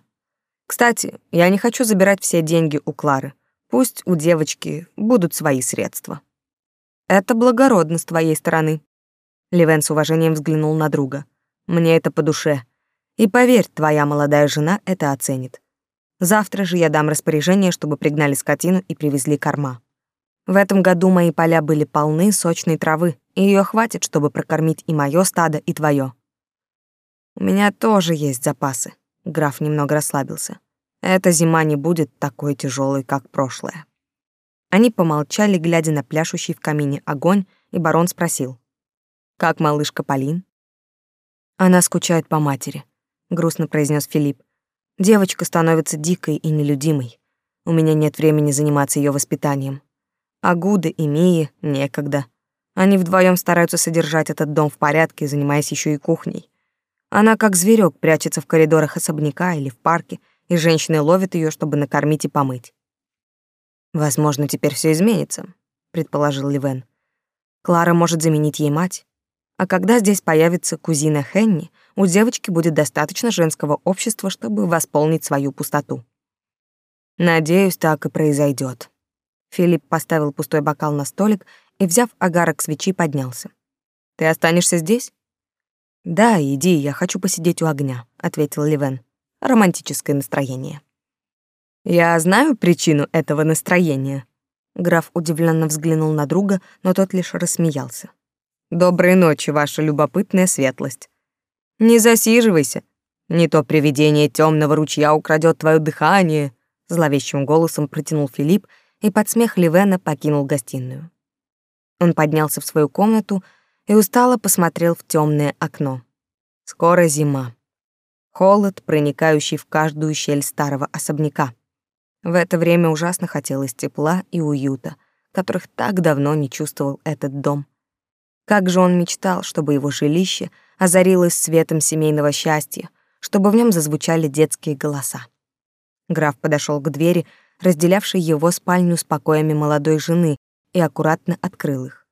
Кстати, я не хочу забирать все деньги у Клары. Пусть у девочки будут свои средства. Это благородно с твоей стороны. Левен с уважением взглянул на друга. Мне это по душе. И поверь, твоя молодая жена это оценит. Завтра же я дам распоряжение, чтобы пригнали скотину и привезли корма. В этом году мои поля были полны сочной травы, и ее хватит, чтобы прокормить и мое стадо, и твое. У меня тоже есть запасы. Граф немного расслабился. Эта зима не будет такой тяжелой, как прошлая. Они помолчали, глядя на пляшущий в камине огонь, и барон спросил: "Как малышка Полин?" Она скучает по матери, грустно произнес Филипп. Девочка становится дикой и нелюдимой. У меня нет времени заниматься ее воспитанием. А Гуда и Мии некогда. Они вдвоем стараются содержать этот дом в порядке, занимаясь еще и кухней. Она как зверек прячется в коридорах особняка или в парке, и женщины ловят ее, чтобы накормить и помыть. Возможно, теперь все изменится, предположил Ливен. Клара может заменить ей мать. А когда здесь появится кузина Хенни, у девочки будет достаточно женского общества, чтобы восполнить свою пустоту. Надеюсь, так и произойдет. Филипп поставил пустой бокал на столик и, взяв огарок свечи, поднялся. «Ты останешься здесь?» «Да, иди, я хочу посидеть у огня», — ответил Ливен. «Романтическое настроение». «Я знаю причину этого настроения». Граф удивленно взглянул на друга, но тот лишь рассмеялся. «Доброй ночи, ваша любопытная светлость. Не засиживайся, не то привидение темного ручья украдет твое дыхание», зловещим голосом протянул Филипп и под смех Ливена покинул гостиную. Он поднялся в свою комнату и устало посмотрел в темное окно. Скоро зима. Холод, проникающий в каждую щель старого особняка. В это время ужасно хотелось тепла и уюта, которых так давно не чувствовал этот дом. Как же он мечтал, чтобы его жилище озарилось светом семейного счастья, чтобы в нем зазвучали детские голоса. Граф подошел к двери, разделявший его спальню с покоями молодой жены, и аккуратно открыл их.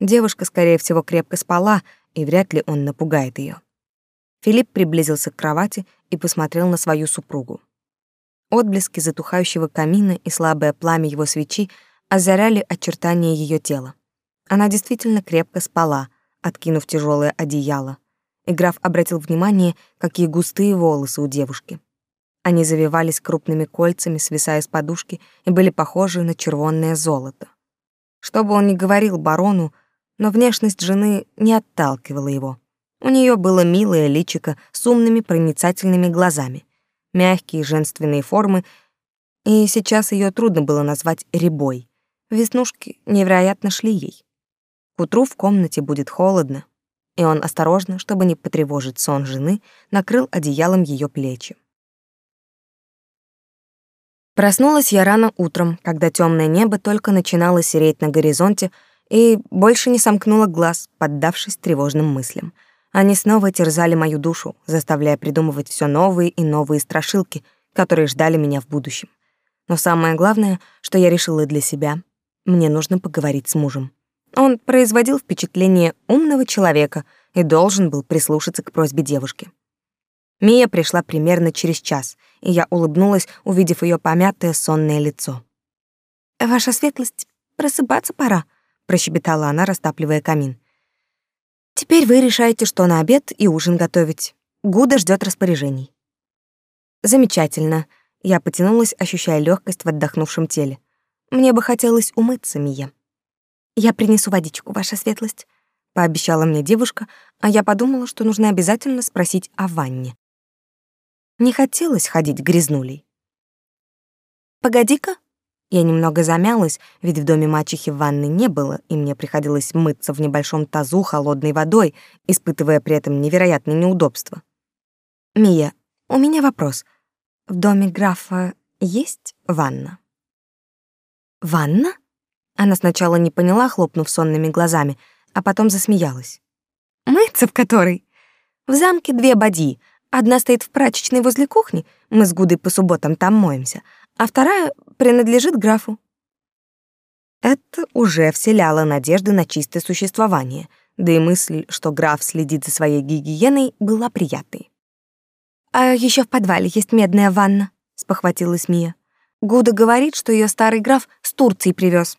Девушка, скорее всего, крепко спала, и вряд ли он напугает ее. Филипп приблизился к кровати и посмотрел на свою супругу. Отблески затухающего камина и слабое пламя его свечи озаряли очертания ее тела. Она действительно крепко спала, откинув тяжелое одеяло. И граф обратил внимание, какие густые волосы у девушки. Они завивались крупными кольцами, свисая с подушки, и были похожи на червонное золото. Что бы он ни говорил барону, но внешность жены не отталкивала его. У нее было милое личико с умными проницательными глазами, мягкие женственные формы, и сейчас ее трудно было назвать рябой. Веснушки невероятно шли ей. К утру в комнате будет холодно, и он осторожно, чтобы не потревожить сон жены, накрыл одеялом ее плечи. Проснулась я рано утром, когда темное небо только начинало сереть на горизонте, и больше не сомкнула глаз, поддавшись тревожным мыслям. Они снова терзали мою душу, заставляя придумывать все новые и новые страшилки, которые ждали меня в будущем. Но самое главное, что я решила для себя, мне нужно поговорить с мужем. Он производил впечатление умного человека и должен был прислушаться к просьбе девушки. Мия пришла примерно через час, и я улыбнулась, увидев ее помятое сонное лицо. «Ваша светлость, просыпаться пора», — прощебетала она, растапливая камин. «Теперь вы решаете, что на обед и ужин готовить. Гуда ждет распоряжений». «Замечательно», — я потянулась, ощущая легкость в отдохнувшем теле. «Мне бы хотелось умыться, Мия». «Я принесу водичку, ваша светлость», — пообещала мне девушка, а я подумала, что нужно обязательно спросить о ванне. Не хотелось ходить грязнулей. «Погоди-ка». Я немного замялась, ведь в доме мачехи ванны не было, и мне приходилось мыться в небольшом тазу холодной водой, испытывая при этом невероятное неудобство. «Мия, у меня вопрос. В доме графа есть ванна?» «Ванна?» Она сначала не поняла, хлопнув сонными глазами, а потом засмеялась. «Мыться в которой?» «В замке две бадьи, Одна стоит в прачечной возле кухни, мы с Гудой по субботам там моемся, а вторая принадлежит графу. Это уже вселяло надежды на чистое существование, да и мысль, что граф следит за своей гигиеной, была приятной. «А еще в подвале есть медная ванна», — спохватилась Мия. Гуда говорит, что ее старый граф с Турции привез.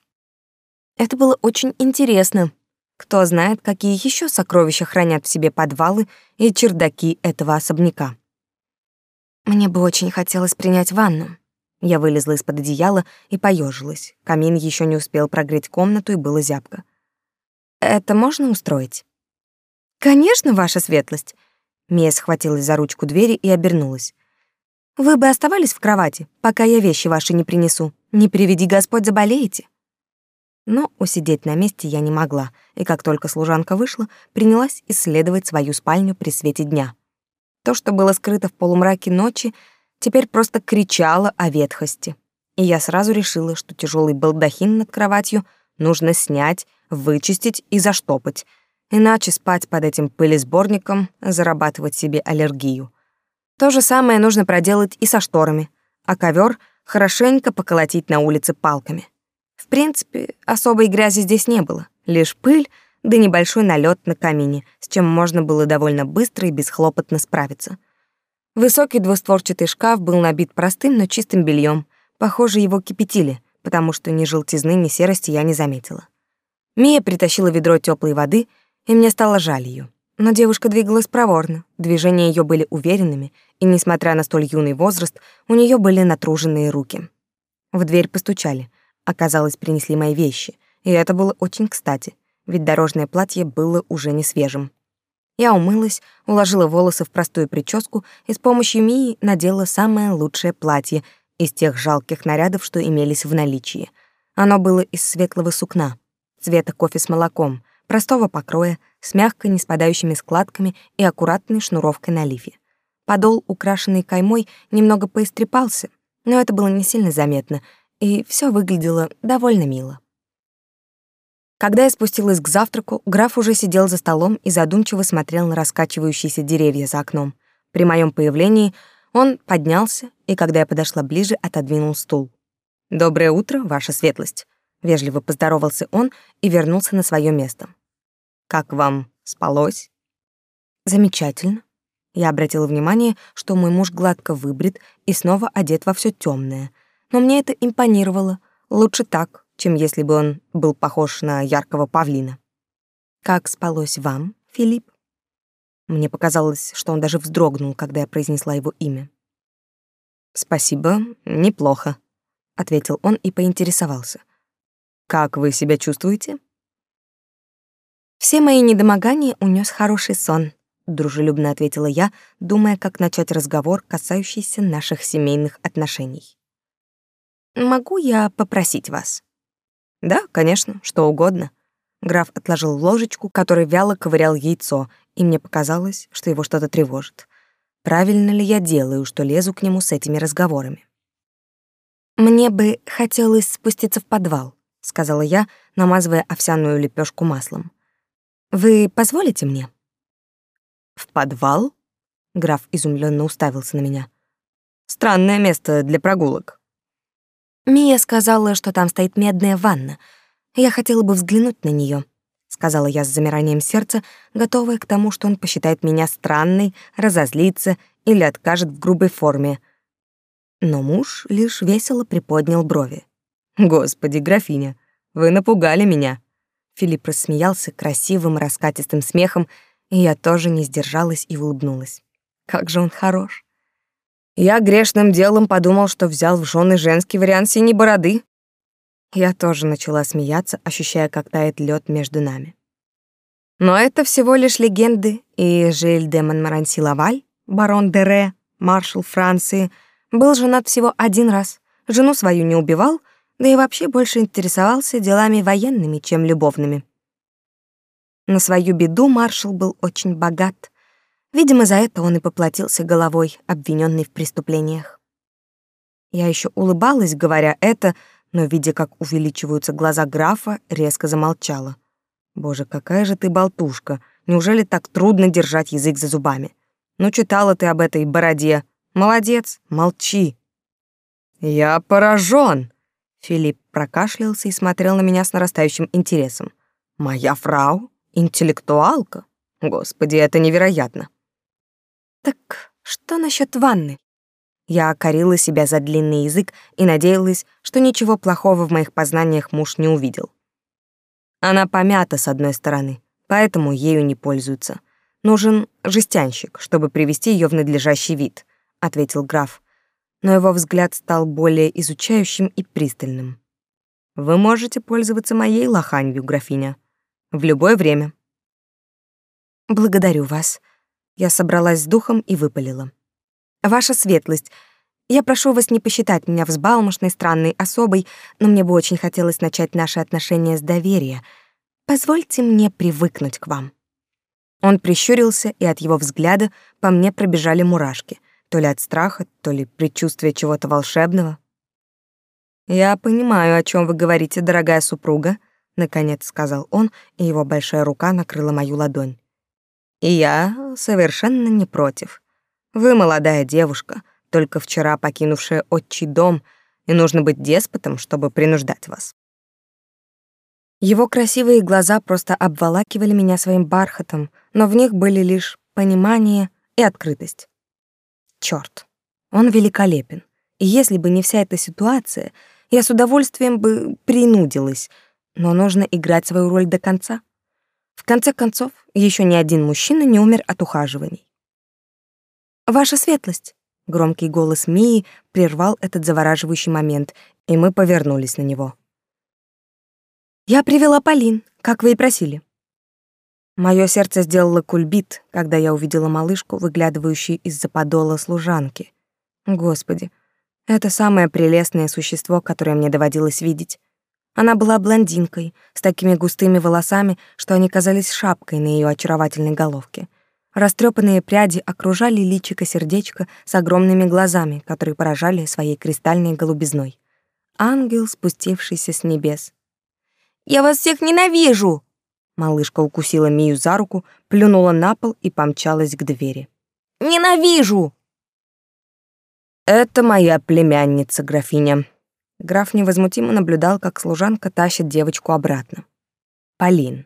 Это было очень интересно, кто знает, какие еще сокровища хранят в себе подвалы и чердаки этого особняка. Мне бы очень хотелось принять ванну. Я вылезла из-под одеяла и поежилась. Камин еще не успел прогреть комнату и было зябко. Это можно устроить? Конечно, ваша светлость. Мия схватилась за ручку двери и обернулась. Вы бы оставались в кровати, пока я вещи ваши не принесу. Не приведи Господь, заболеете. Но усидеть на месте я не могла, и как только служанка вышла, принялась исследовать свою спальню при свете дня. То, что было скрыто в полумраке ночи, теперь просто кричало о ветхости. И я сразу решила, что тяжелый балдахин над кроватью нужно снять, вычистить и заштопать, иначе спать под этим пылесборником, зарабатывать себе аллергию. То же самое нужно проделать и со шторами, а ковер хорошенько поколотить на улице палками. В принципе, особой грязи здесь не было, лишь пыль да небольшой налет на камине, с чем можно было довольно быстро и бесхлопотно справиться. Высокий двустворчатый шкаф был набит простым, но чистым бельем. Похоже, его кипятили, потому что ни желтизны, ни серости я не заметила. Мия притащила ведро теплой воды, и мне стало жаль ее. Но девушка двигалась проворно, движения ее были уверенными, и, несмотря на столь юный возраст, у нее были натруженные руки. В дверь постучали — Оказалось, принесли мои вещи, и это было очень кстати, ведь дорожное платье было уже не свежим. Я умылась, уложила волосы в простую прическу и с помощью Мии надела самое лучшее платье из тех жалких нарядов, что имелись в наличии. Оно было из светлого сукна, цвета кофе с молоком, простого покроя, с мягко не спадающими складками и аккуратной шнуровкой на лифе. Подол, украшенный каймой, немного поистрепался, но это было не сильно заметно — и все выглядело довольно мило. Когда я спустилась к завтраку, граф уже сидел за столом и задумчиво смотрел на раскачивающиеся деревья за окном. При моем появлении он поднялся и, когда я подошла ближе, отодвинул стул. «Доброе утро, ваша светлость», — вежливо поздоровался он и вернулся на свое место. «Как вам спалось?» «Замечательно». Я обратила внимание, что мой муж гладко выбрит и снова одет во все темное. Но мне это импонировало. Лучше так, чем если бы он был похож на яркого павлина. «Как спалось вам, Филипп?» Мне показалось, что он даже вздрогнул, когда я произнесла его имя. «Спасибо, неплохо», — ответил он и поинтересовался. «Как вы себя чувствуете?» «Все мои недомогания унес хороший сон», — дружелюбно ответила я, думая, как начать разговор, касающийся наших семейных отношений. «Могу я попросить вас?» «Да, конечно, что угодно». Граф отложил ложечку, которой вяло ковырял яйцо, и мне показалось, что его что-то тревожит. Правильно ли я делаю, что лезу к нему с этими разговорами? «Мне бы хотелось спуститься в подвал», — сказала я, намазывая овсяную лепешку маслом. «Вы позволите мне?» «В подвал?» — граф изумленно уставился на меня. «Странное место для прогулок». Мия сказала, что там стоит медная ванна. Я хотела бы взглянуть на нее, сказала я с замиранием сердца, готовая к тому, что он посчитает меня странной, разозлится или откажет в грубой форме. Но муж лишь весело приподнял брови. Господи, графиня, вы напугали меня. Филипп рассмеялся красивым раскатистым смехом, и я тоже не сдержалась и улыбнулась. Как же он хорош. Я грешным делом подумал, что взял в жены женский вариант синей бороды. Я тоже начала смеяться, ощущая, как тает лед между нами. Но это всего лишь легенды, и Жиль де Монмаранси Лаваль, барон де Ре, маршал Франции, был женат всего один раз, жену свою не убивал, да и вообще больше интересовался делами военными, чем любовными. На свою беду маршал был очень богат, Видимо, за это он и поплатился головой, обвиненный в преступлениях. Я еще улыбалась, говоря это, но, видя, как увеличиваются глаза графа, резко замолчала. «Боже, какая же ты болтушка! Неужели так трудно держать язык за зубами? Ну, читала ты об этой бороде. Молодец, молчи!» «Я поражен!» Филипп прокашлялся и смотрел на меня с нарастающим интересом. «Моя фрау? Интеллектуалка? Господи, это невероятно!» Так что насчет ванны? Я окорила себя за длинный язык и надеялась, что ничего плохого в моих познаниях муж не увидел. Она помята с одной стороны, поэтому ею не пользуются. Нужен жестянщик, чтобы привести ее в надлежащий вид, ответил граф. Но его взгляд стал более изучающим и пристальным. Вы можете пользоваться моей лоханью, графиня, в любое время. Благодарю вас. Я собралась с духом и выпалила. «Ваша светлость, я прошу вас не посчитать меня взбалмошной, странной особой, но мне бы очень хотелось начать наши отношения с доверия. Позвольте мне привыкнуть к вам». Он прищурился, и от его взгляда по мне пробежали мурашки, то ли от страха, то ли предчувствия чего-то волшебного. «Я понимаю, о чем вы говорите, дорогая супруга», — наконец сказал он, и его большая рука накрыла мою ладонь. И я совершенно не против. Вы молодая девушка, только вчера покинувшая отчий дом, и нужно быть деспотом, чтобы принуждать вас. Его красивые глаза просто обволакивали меня своим бархатом, но в них были лишь понимание и открытость. Чёрт, он великолепен. И если бы не вся эта ситуация, я с удовольствием бы принудилась, но нужно играть свою роль до конца. В конце концов, еще ни один мужчина не умер от ухаживаний. «Ваша светлость!» — громкий голос Мии прервал этот завораживающий момент, и мы повернулись на него. «Я привела Полин, как вы и просили». Моё сердце сделало кульбит, когда я увидела малышку, выглядывающую из-за подола служанки. Господи, это самое прелестное существо, которое мне доводилось видеть. Она была блондинкой, с такими густыми волосами, что они казались шапкой на ее очаровательной головке. Растрепанные пряди окружали личико сердечко с огромными глазами, которые поражали своей кристальной голубизной. Ангел, спустившийся с небес. «Я вас всех ненавижу!» Малышка укусила Мию за руку, плюнула на пол и помчалась к двери. «Ненавижу!» «Это моя племянница, графиня», Граф невозмутимо наблюдал, как служанка тащит девочку обратно. Полин.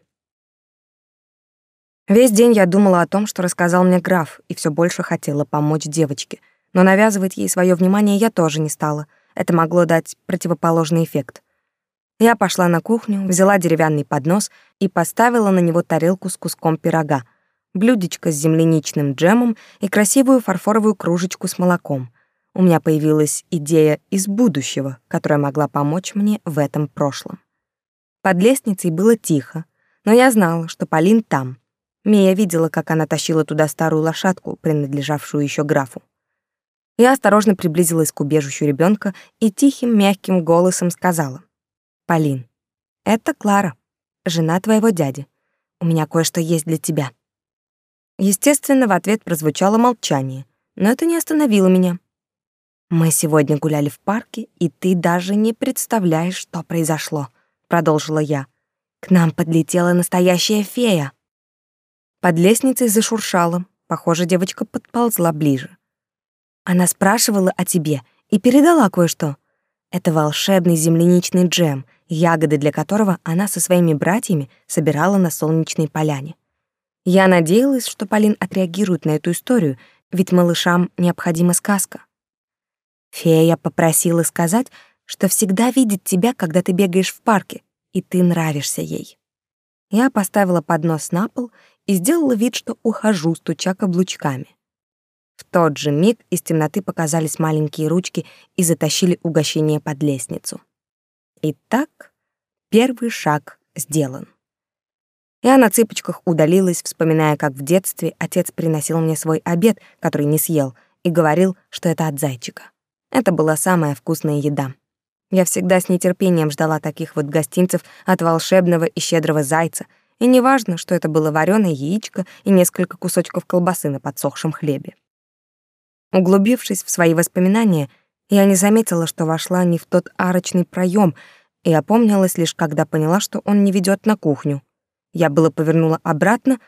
Весь день я думала о том, что рассказал мне граф, и все больше хотела помочь девочке. Но навязывать ей свое внимание я тоже не стала. Это могло дать противоположный эффект. Я пошла на кухню, взяла деревянный поднос и поставила на него тарелку с куском пирога, блюдечко с земляничным джемом и красивую фарфоровую кружечку с молоком. У меня появилась идея из будущего, которая могла помочь мне в этом прошлом. Под лестницей было тихо, но я знала, что Полин там — Мия видела, как она тащила туда старую лошадку, принадлежавшую еще графу. Я осторожно приблизилась к убежищу ребенка и тихим, мягким голосом сказала. «Полин, это Клара, жена твоего дяди. У меня кое-что есть для тебя». Естественно, в ответ прозвучало молчание, но это не остановило меня. «Мы сегодня гуляли в парке, и ты даже не представляешь, что произошло», — продолжила я. «К нам подлетела настоящая фея». Под лестницей зашуршало. Похоже, девочка подползла ближе. Она спрашивала о тебе и передала кое-что. Это волшебный земляничный джем, ягоды для которого она со своими братьями собирала на солнечной поляне. Я надеялась, что Полин отреагирует на эту историю, ведь малышам необходима сказка. Фея попросила сказать, что всегда видит тебя, когда ты бегаешь в парке, и ты нравишься ей. Я поставила поднос на пол и сделала вид, что ухожу, стуча каблучками. В тот же миг из темноты показались маленькие ручки и затащили угощение под лестницу. Итак, первый шаг сделан. Я на цыпочках удалилась, вспоминая, как в детстве отец приносил мне свой обед, который не съел, и говорил, что это от зайчика. Это была самая вкусная еда. Я всегда с нетерпением ждала таких вот гостинцев от волшебного и щедрого зайца — и неважно, что это было вареное яичко и несколько кусочков колбасы на подсохшем хлебе. Углубившись в свои воспоминания, я не заметила, что вошла не в тот арочный проем, и опомнилась лишь, когда поняла, что он не ведет на кухню. Я было повернула обратно,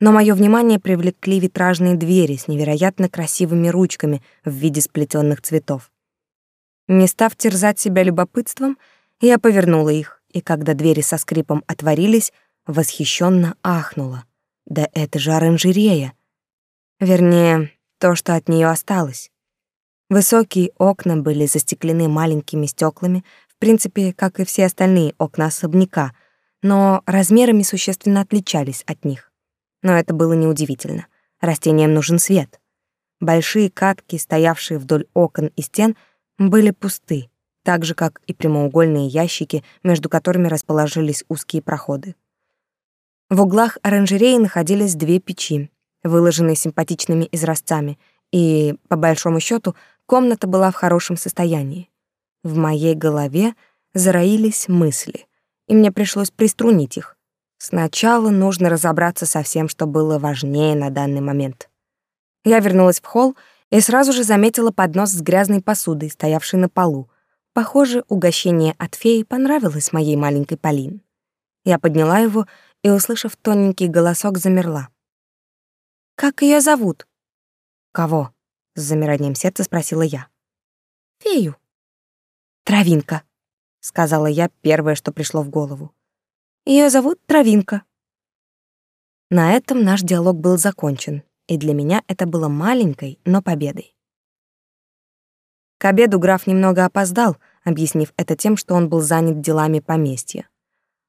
но мое внимание привлекли витражные двери с невероятно красивыми ручками в виде сплетенных цветов. Не став терзать себя любопытством, я повернула их, и когда двери со скрипом отворились, восхищенно ахнула. Да это же оранжерея. Вернее, то, что от нее осталось. Высокие окна были застеклены маленькими стеклами, в принципе, как и все остальные окна особняка, но размерами существенно отличались от них. Но это было неудивительно. Растениям нужен свет. Большие катки, стоявшие вдоль окон и стен, были пусты, так же, как и прямоугольные ящики, между которыми расположились узкие проходы. В углах оранжереи находились две печи, выложенные симпатичными изразцами, и, по большому счету, комната была в хорошем состоянии. В моей голове зароились мысли, и мне пришлось приструнить их. Сначала нужно разобраться со всем, что было важнее на данный момент. Я вернулась в холл и сразу же заметила поднос с грязной посудой, стоявший на полу. Похоже, угощение от феи понравилось моей маленькой Полин. Я подняла его и, услышав тоненький голосок, замерла. «Как ее зовут?» «Кого?» — с замиранием сердца спросила я. «Фею». «Травинка», — сказала я первое, что пришло в голову. Ее зовут Травинка». На этом наш диалог был закончен, и для меня это было маленькой, но победой. К обеду граф немного опоздал, объяснив это тем, что он был занят делами поместья.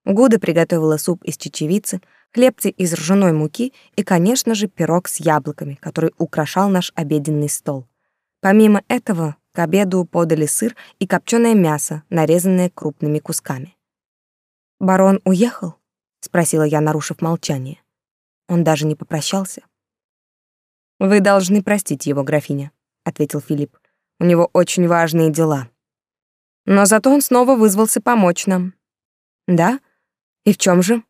Гуда приготовила суп из чечевицы, хлебцы из ржаной муки и, конечно же, пирог с яблоками, который украшал наш обеденный стол. Помимо этого, к обеду подали сыр и копченое мясо, нарезанное крупными кусками. «Барон уехал?» — спросила я, нарушив молчание. Он даже не попрощался. «Вы должны простить его, графиня», — ответил Филипп. «У него очень важные дела». Но зато он снова вызвался помочь нам. «Да?» И в чем же?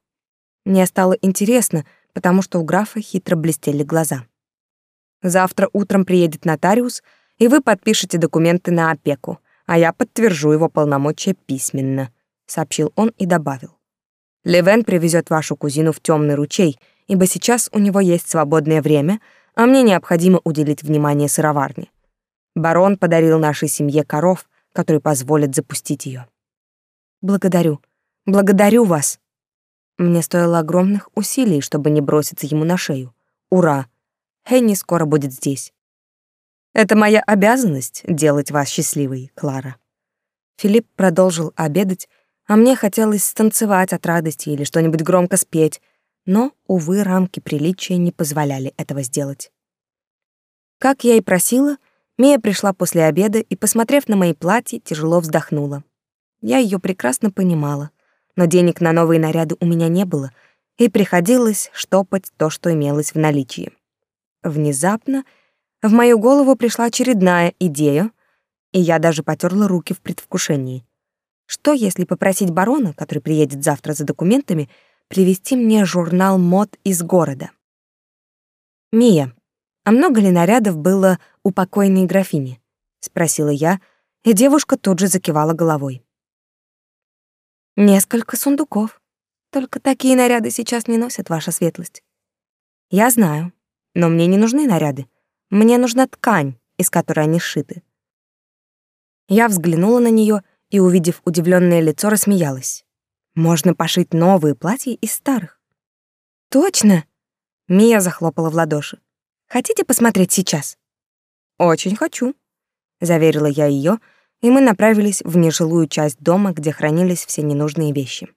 Мне стало интересно, потому что у графа хитро блестели глаза. Завтра утром приедет нотариус, и вы подпишете документы на опеку, а я подтвержу его полномочия письменно, сообщил он и добавил. Левен привезет вашу кузину в темный ручей, ибо сейчас у него есть свободное время, а мне необходимо уделить внимание сыроварне. Барон подарил нашей семье коров, которые позволят запустить ее. Благодарю. Благодарю вас. Мне стоило огромных усилий, чтобы не броситься ему на шею. Ура! Хенни скоро будет здесь. Это моя обязанность — делать вас счастливой, Клара. Филипп продолжил обедать, а мне хотелось станцевать от радости или что-нибудь громко спеть, но, увы, рамки приличия не позволяли этого сделать. Как я и просила, Мия пришла после обеда и, посмотрев на мои платья, тяжело вздохнула. Я ее прекрасно понимала, но денег на новые наряды у меня не было, и приходилось штопать то, что имелось в наличии. Внезапно в мою голову пришла очередная идея, и я даже потерла руки в предвкушении. Что, если попросить барона, который приедет завтра за документами, привезти мне журнал мод из города? «Мия, а много ли нарядов было у покойной графини?» — спросила я, и девушка тут же закивала головой. «Несколько сундуков. Только такие наряды сейчас не носят, ваша светлость». «Я знаю, но мне не нужны наряды. Мне нужна ткань, из которой они сшиты». Я взглянула на нее и, увидев удивленное лицо, рассмеялась. Можно пошить новые платья из старых. Точно? Мия захлопала в ладоши. Хотите посмотреть сейчас? Очень хочу, заверила я ее, и мы направились в нежилую часть дома, где хранились все ненужные вещи.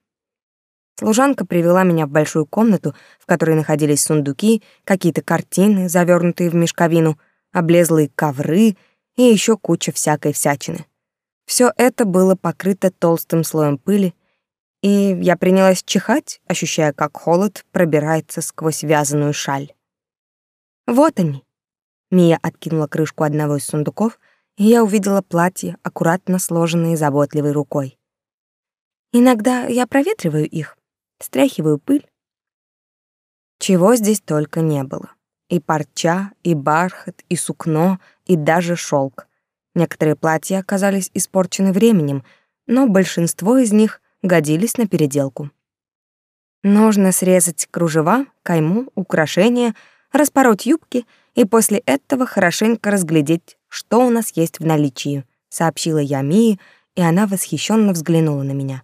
Служанка привела меня в большую комнату, в которой находились сундуки, какие-то картины, завернутые в мешковину, облезлые ковры и еще куча всякой всячины. Все это было покрыто толстым слоем пыли, и я принялась чихать, ощущая, как холод пробирается сквозь вязаную шаль. Вот они. Мия откинула крышку одного из сундуков, и я увидела платье, аккуратно сложенные заботливой рукой. Иногда я проветриваю их, стряхиваю пыль. Чего здесь только не было. И парча, и бархат, и сукно, и даже шелк. Некоторые платья оказались испорчены временем, но большинство из них годились на переделку. Нужно срезать кружева, кайму, украшения, распороть юбки и после этого хорошенько разглядеть, что у нас есть в наличии, сообщила я Мии, и она восхищенно взглянула на меня.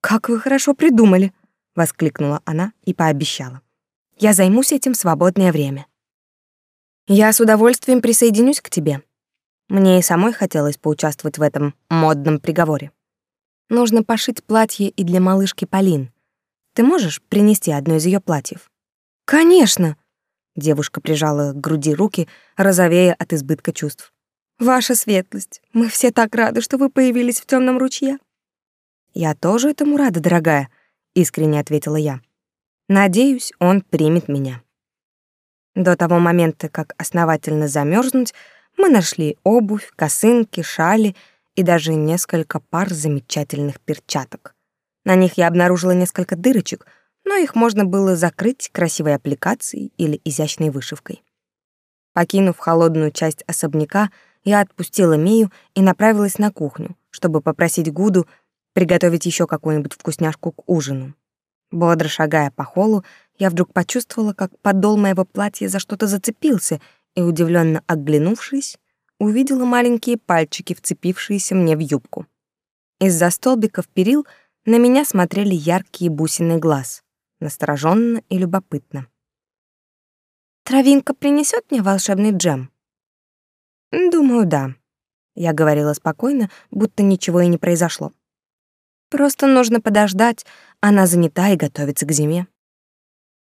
Как вы хорошо придумали, воскликнула она и пообещала. Я займусь этим в свободное время. Я с удовольствием присоединюсь к тебе. Мне и самой хотелось поучаствовать в этом модном приговоре. Нужно пошить платье и для малышки Полин. Ты можешь принести одно из ее платьев? Конечно. Девушка прижала к груди руки, розовея от избытка чувств. Ваша светлость, мы все так рады, что вы появились в темном ручье. Я тоже этому рада, дорогая, искренне ответила я. Надеюсь, он примет меня. До того момента, как основательно замерзнуть, мы нашли обувь, косынки, шали и даже несколько пар замечательных перчаток. На них я обнаружила несколько дырочек, но их можно было закрыть красивой аппликацией или изящной вышивкой. Покинув холодную часть особняка, я отпустила Мию и направилась на кухню, чтобы попросить Гуду приготовить еще какую-нибудь вкусняшку к ужину. Бодро шагая по холлу, я вдруг почувствовала, как подол моего платья за что-то зацепился — и, удивленно оглянувшись, увидела маленькие пальчики, вцепившиеся мне в юбку. Из-за столбиков перил на меня смотрели яркие бусины глаз, настороженно и любопытно. «Травинка принесет мне волшебный джем?» «Думаю, да», — я говорила спокойно, будто ничего и не произошло. «Просто нужно подождать, она занята и готовится к зиме».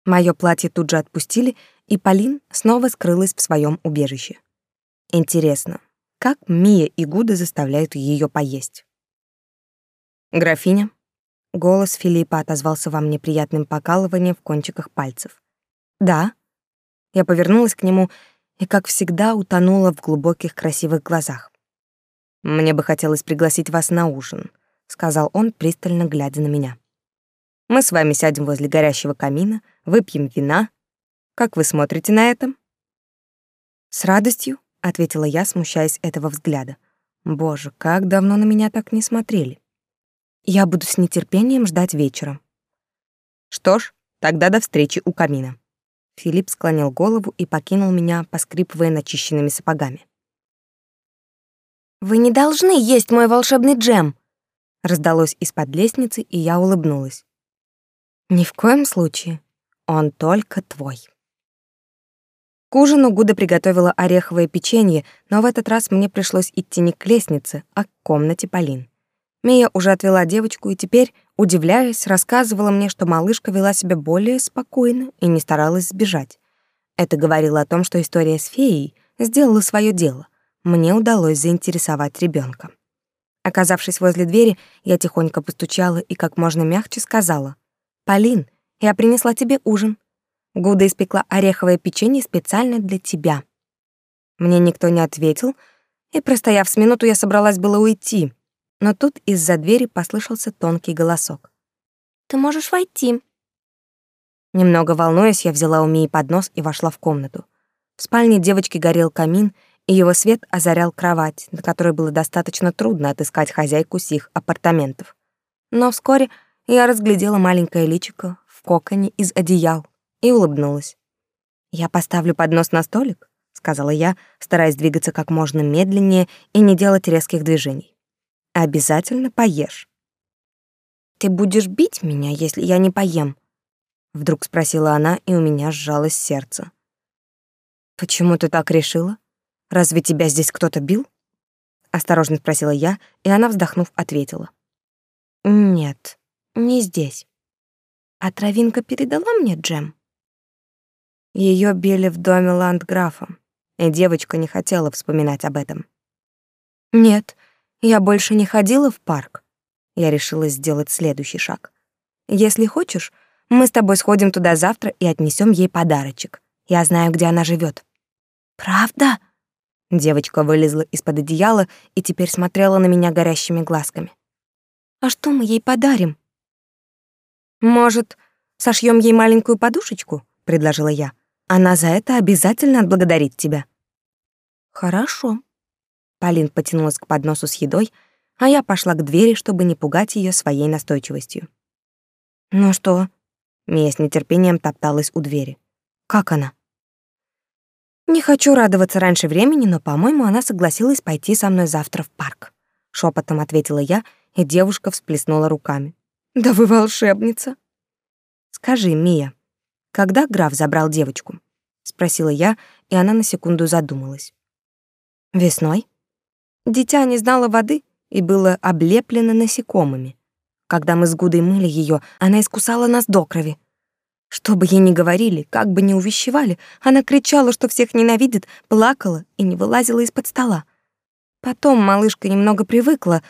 Моё платье тут же отпустили, и Полин снова скрылась в своем убежище. Интересно, как Мия и Гуда заставляют ее поесть? «Графиня?» Голос Филиппа отозвался во мне приятным покалыванием в кончиках пальцев. «Да». Я повернулась к нему и, как всегда, утонула в глубоких красивых глазах. «Мне бы хотелось пригласить вас на ужин», — сказал он, пристально глядя на меня. «Мы с вами сядем возле горящего камина, выпьем вина, как вы смотрите на это? С радостью, ответила я, смущаясь этого взгляда. Боже, как давно на меня так не смотрели. Я буду с нетерпением ждать вечера. Что ж, тогда до встречи у камина. Филипп склонил голову и покинул меня, поскрипывая начищенными сапогами. Вы не должны есть мой волшебный джем, раздалось из-под лестницы, и я улыбнулась. Ни в коем случае. Он только твой. К ужину Гуда приготовила ореховое печенье, но в этот раз мне пришлось идти не к лестнице, а к комнате Полин. Мия уже отвела девочку и теперь, удивляясь, рассказывала мне, что малышка вела себя более спокойно и не старалась сбежать. Это говорило о том, что история с феей сделала свое дело. Мне удалось заинтересовать ребенка. Оказавшись возле двери, я тихонько постучала и как можно мягче сказала: "Полин, я принесла тебе ужин. Гуда испекла ореховое печенье специально для тебя". Мне никто не ответил, и простояв с минуту, я собралась было уйти, но тут из-за двери послышался тонкий голосок. «Ты можешь войти». Немного волнуясь, я взяла у Мии поднос и вошла в комнату. В спальне девочки горел камин, и его свет озарял кровать, на которой было достаточно трудно отыскать хозяйку сих апартаментов. Но вскоре я разглядела маленькое личико в коконе из одеял и улыбнулась. «Я поставлю поднос на столик», — сказала я, стараясь двигаться как можно медленнее и не делать резких движений. «Обязательно поешь». «Ты будешь бить меня, если я не поем?» Вдруг спросила она, и у меня сжалось сердце. «Почему ты так решила? Разве тебя здесь кто-то бил?» Осторожно спросила я, и она, вздохнув, ответила. «Нет, не здесь. А травинка передала мне джем?» Ее били в доме ландграфа, и девочка не хотела вспоминать об этом. «Нет, я больше не ходила в парк». Я решила сделать следующий шаг. «Если хочешь, мы с тобой сходим туда завтра и отнесем ей подарочек. Я знаю, где она живет. «Правда?» Девочка вылезла из-под одеяла и теперь смотрела на меня горящими глазками. «А что мы ей подарим?» «Может, сошьем ей маленькую подушечку?» — предложила я. «Она за это обязательно отблагодарит тебя». «Хорошо». Полин потянулась к подносу с едой, а я пошла к двери, чтобы не пугать ее своей настойчивостью. «Ну что?» Мия с нетерпением топталась у двери. «Как она?» Не хочу радоваться раньше времени, но, по-моему, она согласилась пойти со мной завтра в парк. Шепотом ответила я, и девушка всплеснула руками. Да вы волшебница. Скажи, Мия, когда граф забрал девочку? спросила я, и она на секунду задумалась. Весной. Дитя не знало воды и было облеплено насекомыми. Когда мы с Гудой мыли ее, она искусала нас до крови. Что бы ей ни говорили, как бы ни увещевали, она кричала, что всех ненавидит, плакала и не вылазила из-под стола. Потом малышка немного привыкла,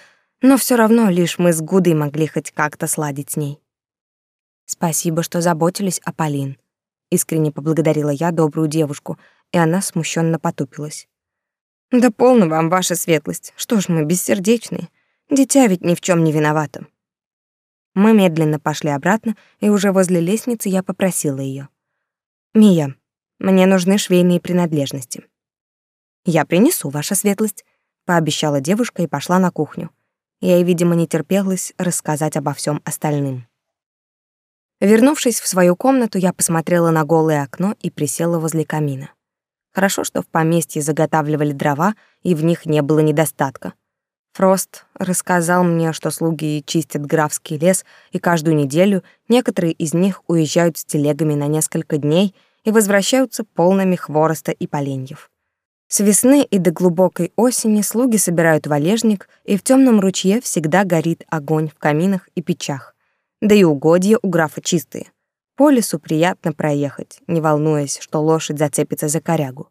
но все равно лишь мы с Гудой могли хоть как-то сладить с ней. Спасибо, что заботились о Полин. Искренне поблагодарила я добрую девушку, и она смущенно потупилась. Да полно вам, ваша светлость. Что ж мы бессердечные? Дитя ведь ни в чем не виновато. Мы медленно пошли обратно, и уже возле лестницы я попросила ее: "Мия, мне нужны швейные принадлежности". "Я принесу, ваша светлость", пообещала девушка и пошла на кухню. Ей, видимо, не терпелось рассказать обо всем остальным. Вернувшись в свою комнату, я посмотрела на голое окно и присела возле камина. Хорошо, что в поместье заготавливали дрова, и в них не было недостатка. Фрост рассказал мне, что слуги чистят графский лес, и каждую неделю некоторые из них уезжают с телегами на несколько дней и возвращаются полными хвороста и поленьев. С весны и до глубокой осени слуги собирают валежник, и в темном ручье всегда горит огонь в каминах и печах. Да и угодья у графа чистые. По лесу приятно проехать, не волнуясь, что лошадь зацепится за корягу.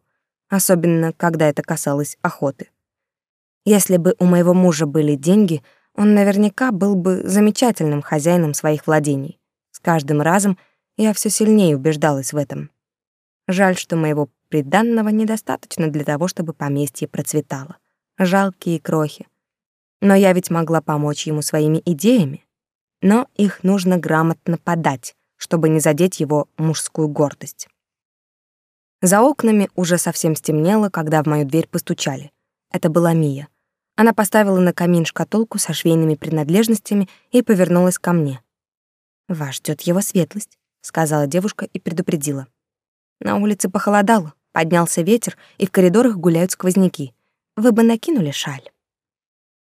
Особенно, когда это касалось охоты. Если бы у моего мужа были деньги, он наверняка был бы замечательным хозяином своих владений. С каждым разом я все сильнее убеждалась в этом. Жаль, что моего приданного недостаточно для того, чтобы поместье процветало. Жалкие крохи. Но я ведь могла помочь ему своими идеями. Но их нужно грамотно подать, чтобы не задеть его мужскую гордость. За окнами уже совсем стемнело, когда в мою дверь постучали. Это была Мия. Она поставила на камин шкатулку со швейными принадлежностями и повернулась ко мне. «Вас ждет его светлость», — сказала девушка и предупредила. На улице похолодало, поднялся ветер, и в коридорах гуляют сквозняки. Вы бы накинули шаль.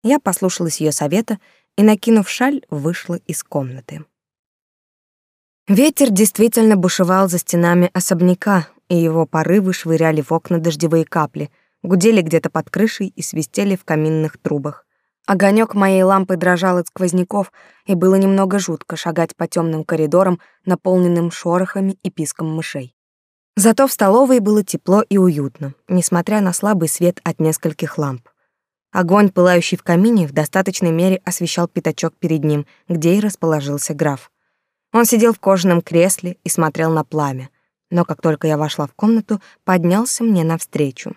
Я послушалась ее совета и, накинув шаль, вышла из комнаты. Ветер действительно бушевал за стенами особняка, и его порывы швыряли в окна дождевые капли, гудели где-то под крышей и свистели в каминных трубах. Огонек моей лампы дрожал от сквозняков, и было немного жутко шагать по темным коридорам, наполненным шорохами и писком мышей. Зато в столовой было тепло и уютно, несмотря на слабый свет от нескольких ламп. Огонь, пылающий в камине, в достаточной мере освещал пятачок перед ним, где и расположился граф. Он сидел в кожаном кресле и смотрел на пламя, но как только я вошла в комнату, поднялся мне навстречу.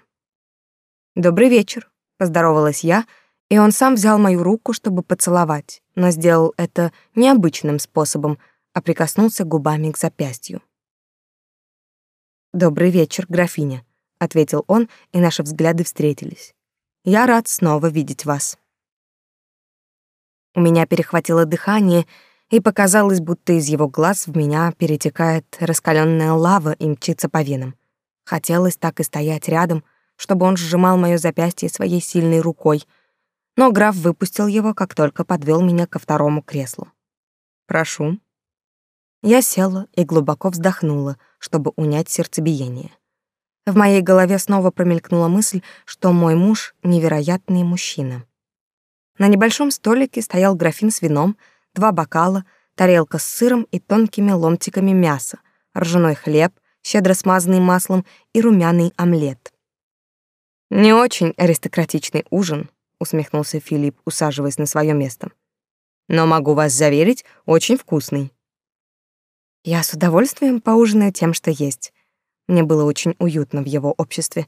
«Добрый вечер», — поздоровалась я, и он сам взял мою руку, чтобы поцеловать, но сделал это необычным способом, а прикоснулся губами к запястью. «Добрый вечер, графиня», — ответил он, и наши взгляды встретились. «Я рад снова видеть вас». У меня перехватило дыхание, и показалось, будто из его глаз в меня перетекает раскаленная лава и мчится по венам. Хотелось так и стоять рядом, чтобы он сжимал моё запястье своей сильной рукой, но граф выпустил его, как только подвел меня ко второму креслу. «Прошу», я села и глубоко вздохнула, чтобы унять сердцебиение. В моей голове снова промелькнула мысль, что мой муж — невероятный мужчина. На небольшом столике стоял графин с вином, два бокала, тарелка с сыром и тонкими ломтиками мяса, ржаной хлеб, щедро смазанный маслом и румяный омлет. «Не очень аристократичный ужин», — усмехнулся Филипп, усаживаясь на свое место. «Но могу вас заверить, очень вкусный». Я с удовольствием поужинаю тем, что есть. Мне было очень уютно в его обществе,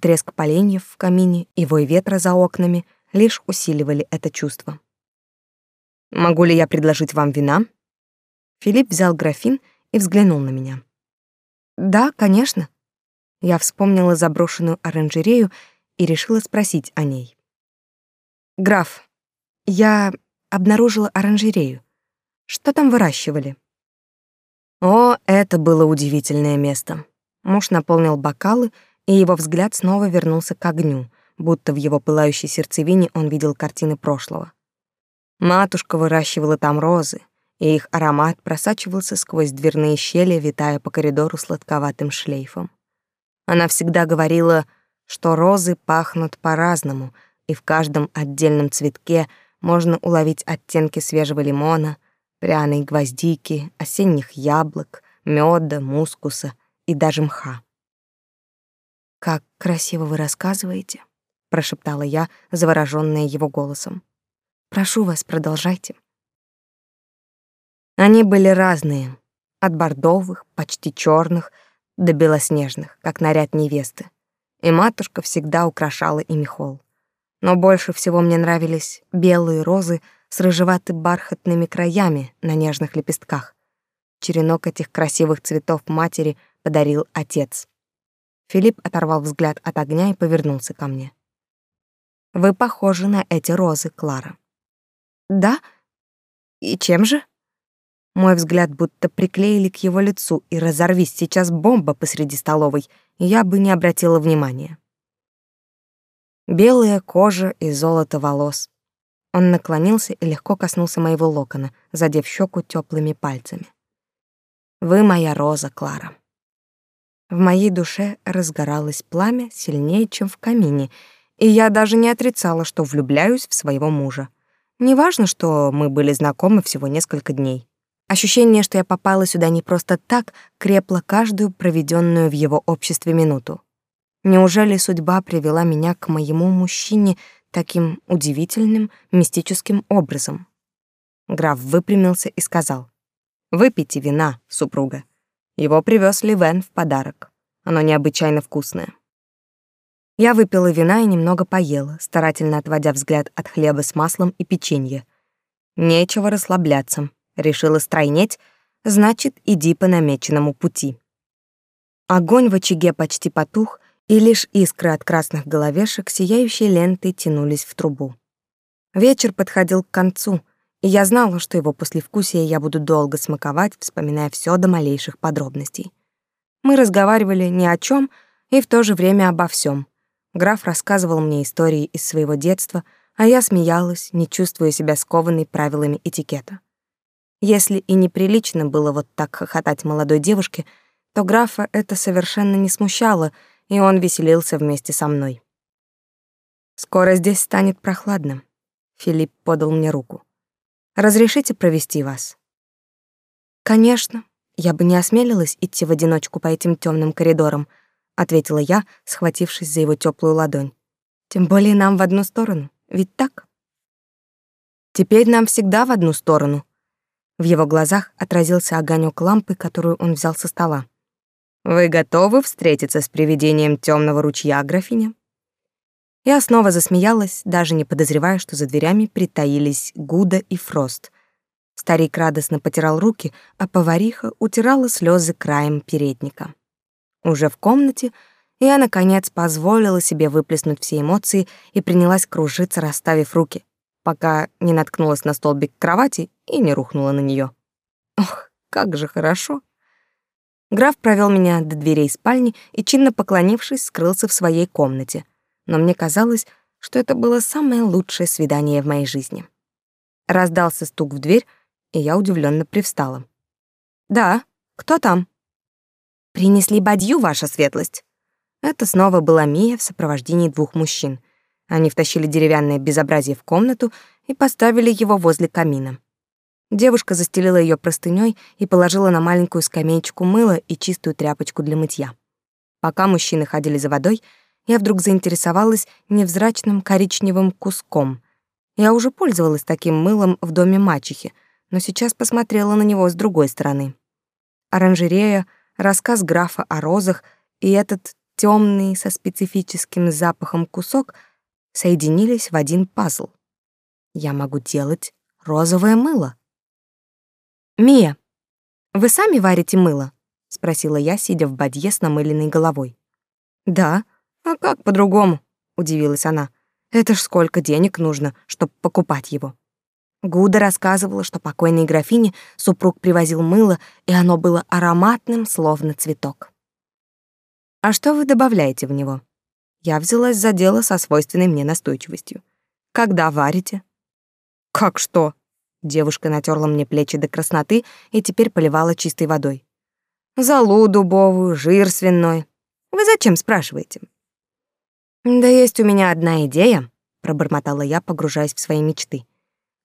треск поленьев в камине и вой ветра за окнами лишь усиливали это чувство. «Могу ли я предложить вам вина?» Филипп взял графин и взглянул на меня. «Да, конечно». Я вспомнила заброшенную оранжерею и решила спросить о ней. «Граф, я обнаружила оранжерею. Что там выращивали?» О, это было удивительное место. Муж наполнил бокалы, и его взгляд снова вернулся к огню, будто в его пылающей сердцевине он видел картины прошлого. Матушка выращивала там розы, и их аромат просачивался сквозь дверные щели, витая по коридору сладковатым шлейфом. Она всегда говорила, что розы пахнут по-разному, и в каждом отдельном цветке можно уловить оттенки свежего лимона, пряной гвоздики, осенних яблок, меда, мускуса и даже мха. «Как красиво вы рассказываете», — прошептала я, заворожённая его голосом. «Прошу вас, продолжайте». Они были разные, от бордовых, почти черных, до белоснежных, как наряд невесты. И матушка всегда украшала ими холл. Но больше всего мне нравились белые розы с рыжевато-бархатными краями на нежных лепестках. Черенок этих красивых цветов матери подарил отец. Филипп оторвал взгляд от огня и повернулся ко мне. «Вы похожи на эти розы, Клара». «Да? И чем же?» Мой взгляд будто приклеили к его лицу, и разорвись сейчас бомба посреди столовой, я бы не обратила внимания. Белая кожа и золото волос, он наклонился и легко коснулся моего локона, задев щеку теплыми пальцами. «Вы моя роза, Клара». В моей душе разгоралось пламя сильнее, чем в камине, и я даже не отрицала, что влюбляюсь в своего мужа. Неважно, что мы были знакомы всего несколько дней. Ощущение, что я попала сюда не просто так, крепло каждую проведенную в его обществе минуту. Неужели судьба привела меня к моему мужчине таким удивительным, мистическим образом. Граф выпрямился и сказал, «Выпейте вина, супруга. Его привез Ливен в подарок. Оно необычайно вкусное». Я выпила вина и немного поела, старательно отводя взгляд от хлеба с маслом и печенья. Нечего расслабляться. Решила стройнеть, значит, иди по намеченному пути. Огонь в очаге почти потух, и лишь искры от красных головешек сияющей лентой тянулись в трубу. Вечер подходил к концу, и я знала, что его послевкусие я буду долго смаковать, вспоминая все до малейших подробностей. Мы разговаривали ни о чем и в то же время обо всем. Граф рассказывал мне истории из своего детства, а я смеялась, не чувствуя себя скованной правилами этикета. Если и неприлично было вот так хохотать молодой девушке, то графа это совершенно не смущало, и он веселился вместе со мной. «Скоро здесь станет прохладно», — Филипп подал мне руку. «Разрешите провести вас?» «Конечно, я бы не осмелилась идти в одиночку по этим темным коридорам», — ответила я, схватившись за его теплую ладонь. «Тем более нам в одну сторону, ведь так?» «Теперь нам всегда в одну сторону». В его глазах отразился огонек лампы, которую он взял со стола. «Вы готовы встретиться с привидением темного ручья, графиня?» Я снова засмеялась, даже не подозревая, что за дверями притаились Гуда и Фрост, Старик радостно потирал руки, а повариха утирала слезы краем передника. Уже в комнате я, наконец, позволила себе выплеснуть все эмоции и принялась кружиться, расставив руки, пока не наткнулась на столбик кровати и не рухнула на нее. Ох, как же хорошо! Граф провел меня до дверей спальни и, чинно поклонившись, скрылся в своей комнате. Но мне казалось, что это было самое лучшее свидание в моей жизни. Раздался стук в дверь, и я удивленно привстала. «Да, кто там?» «Принесли бадью, ваша светлость». Это снова была Мия в сопровождении двух мужчин. Они втащили деревянное безобразие в комнату и поставили его возле камина. Девушка застелила ее простыней и положила на маленькую скамеечку мыло и чистую тряпочку для мытья. Пока мужчины ходили за водой, я вдруг заинтересовалась невзрачным коричневым куском. Я уже пользовалась таким мылом в доме мачехи — но сейчас посмотрела на него с другой стороны. Оранжерея, рассказ графа о розах и этот темный со специфическим запахом кусок соединились в один пазл. Я могу делать розовое мыло. «Мия, вы сами варите мыло?» — спросила я, сидя в бадье с намыленной головой. «Да, а как по-другому?» — удивилась она. «Это ж сколько денег нужно, чтобы покупать его». Гуда рассказывала, что покойной графине супруг привозил мыло, и оно было ароматным, словно цветок. «А что вы добавляете в него?» Я взялась за дело со свойственной мне настойчивостью. «Когда варите?» «Как что?» Девушка натерла мне плечи до красноты и теперь поливала чистой водой. «Золу дубовую, жир свиной. Вы зачем спрашиваете?» «Да есть у меня одна идея», — пробормотала я, погружаясь в свои мечты.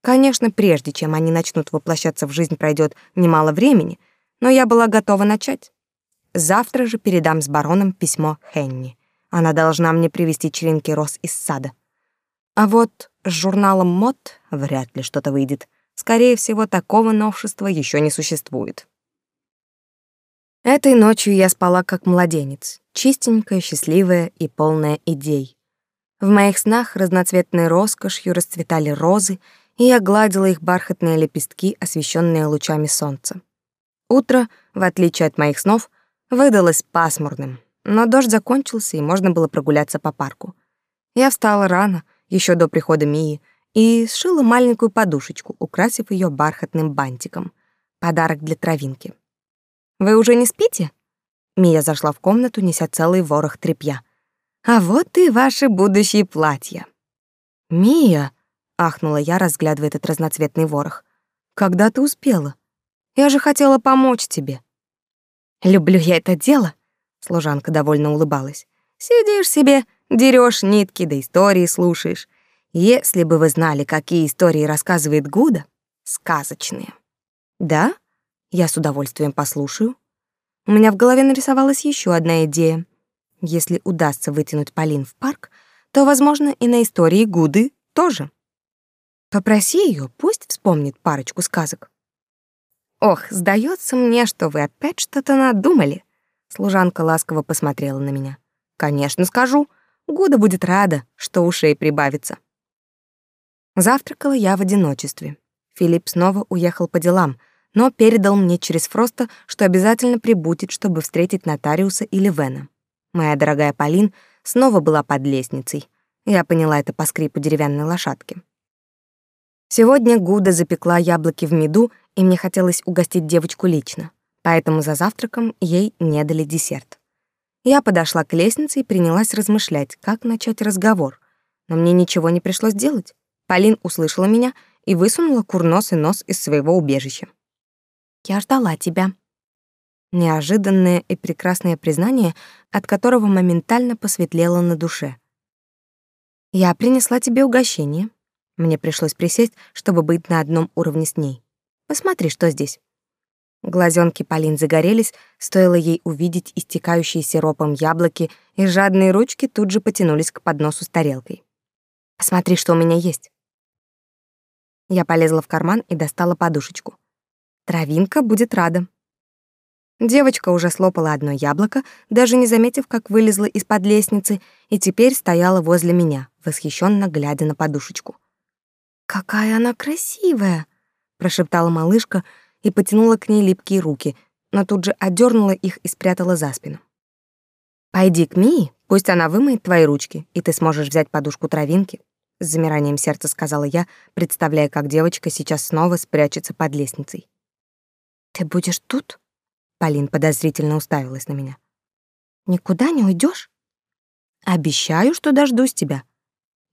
Конечно, прежде чем они начнут воплощаться в жизнь, пройдет немало времени, но я была готова начать. Завтра же передам с бароном письмо Хенни. Она должна мне привезти черенки роз из сада. А вот с журналом мод вряд ли что-то выйдет. Скорее всего, такого новшества еще не существует. Этой ночью я спала как младенец, чистенькая, счастливая и полная идей. В моих снах разноцветной роскошью расцветали розы, и я гладила их бархатные лепестки, освещенные лучами солнца. Утро, в отличие от моих снов, выдалось пасмурным, но дождь закончился, и можно было прогуляться по парку. Я встала рано, еще до прихода Мии, и сшила маленькую подушечку, украсив ее бархатным бантиком. Подарок для травинки. «Вы уже не спите?» Мия зашла в комнату, неся целый ворох тряпья. «А вот и ваши будущие платья». «Мия!» ахнула я, разглядывая этот разноцветный ворох. Когда ты успела? Я же хотела помочь тебе. Люблю я это дело, служанка довольно улыбалась. Сидишь себе, дерешь нитки, да истории слушаешь. Если бы вы знали, какие истории рассказывает Гуда, сказочные. Да? Я с удовольствием послушаю. У меня в голове нарисовалась еще одна идея. Если удастся вытянуть Полин в парк, то, возможно, и на истории Гуды тоже. Попроси ее, пусть вспомнит парочку сказок. Ох, сдается мне, что вы опять что-то надумали. Служанка ласково посмотрела на меня. Конечно, скажу. Гуда будет рада, что ушей прибавится. Завтракала я в одиночестве. Филипп снова уехал по делам, но передал мне через Фроста, что обязательно прибудет, чтобы встретить нотариуса или Вена. Моя дорогая Полин снова была под лестницей. Я поняла это по скрипу деревянной лошадки. Сегодня Гуда запекла яблоки в меду, и мне хотелось угостить девочку лично, поэтому за завтраком ей не дали десерт. Я подошла к лестнице и принялась размышлять, как начать разговор. Но мне ничего не пришлось делать. Полин услышала меня и высунула курносый нос из своего убежища. Я ждала тебя. Неожиданное и прекрасное признание, от которого моментально посветлело на душе. Я принесла тебе угощение. Мне пришлось присесть, чтобы быть на одном уровне с ней. Посмотри, что здесь. Глазенки Полин загорелись, стоило ей увидеть истекающие сиропом яблоки, и жадные ручки тут же потянулись к подносу с тарелкой. Посмотри, что у меня есть. Я полезла в карман и достала подушечку. Травинка будет рада. Девочка уже слопала одно яблоко, даже не заметив, как вылезла из-под лестницы, и теперь стояла возле меня, восхищенно глядя на подушечку. «Какая она красивая!» — прошептала малышка и потянула к ней липкие руки, но тут же отдернула их и спрятала за спину. «Пойди к Мии, пусть она вымоет твои ручки, и ты сможешь взять подушку травинки», — с замиранием сердца сказала я, представляя, как девочка сейчас снова спрячется под лестницей. Ты будешь тут? Полин подозрительно уставилась на меня. Никуда не уйдешь? Обещаю, что дождусь тебя.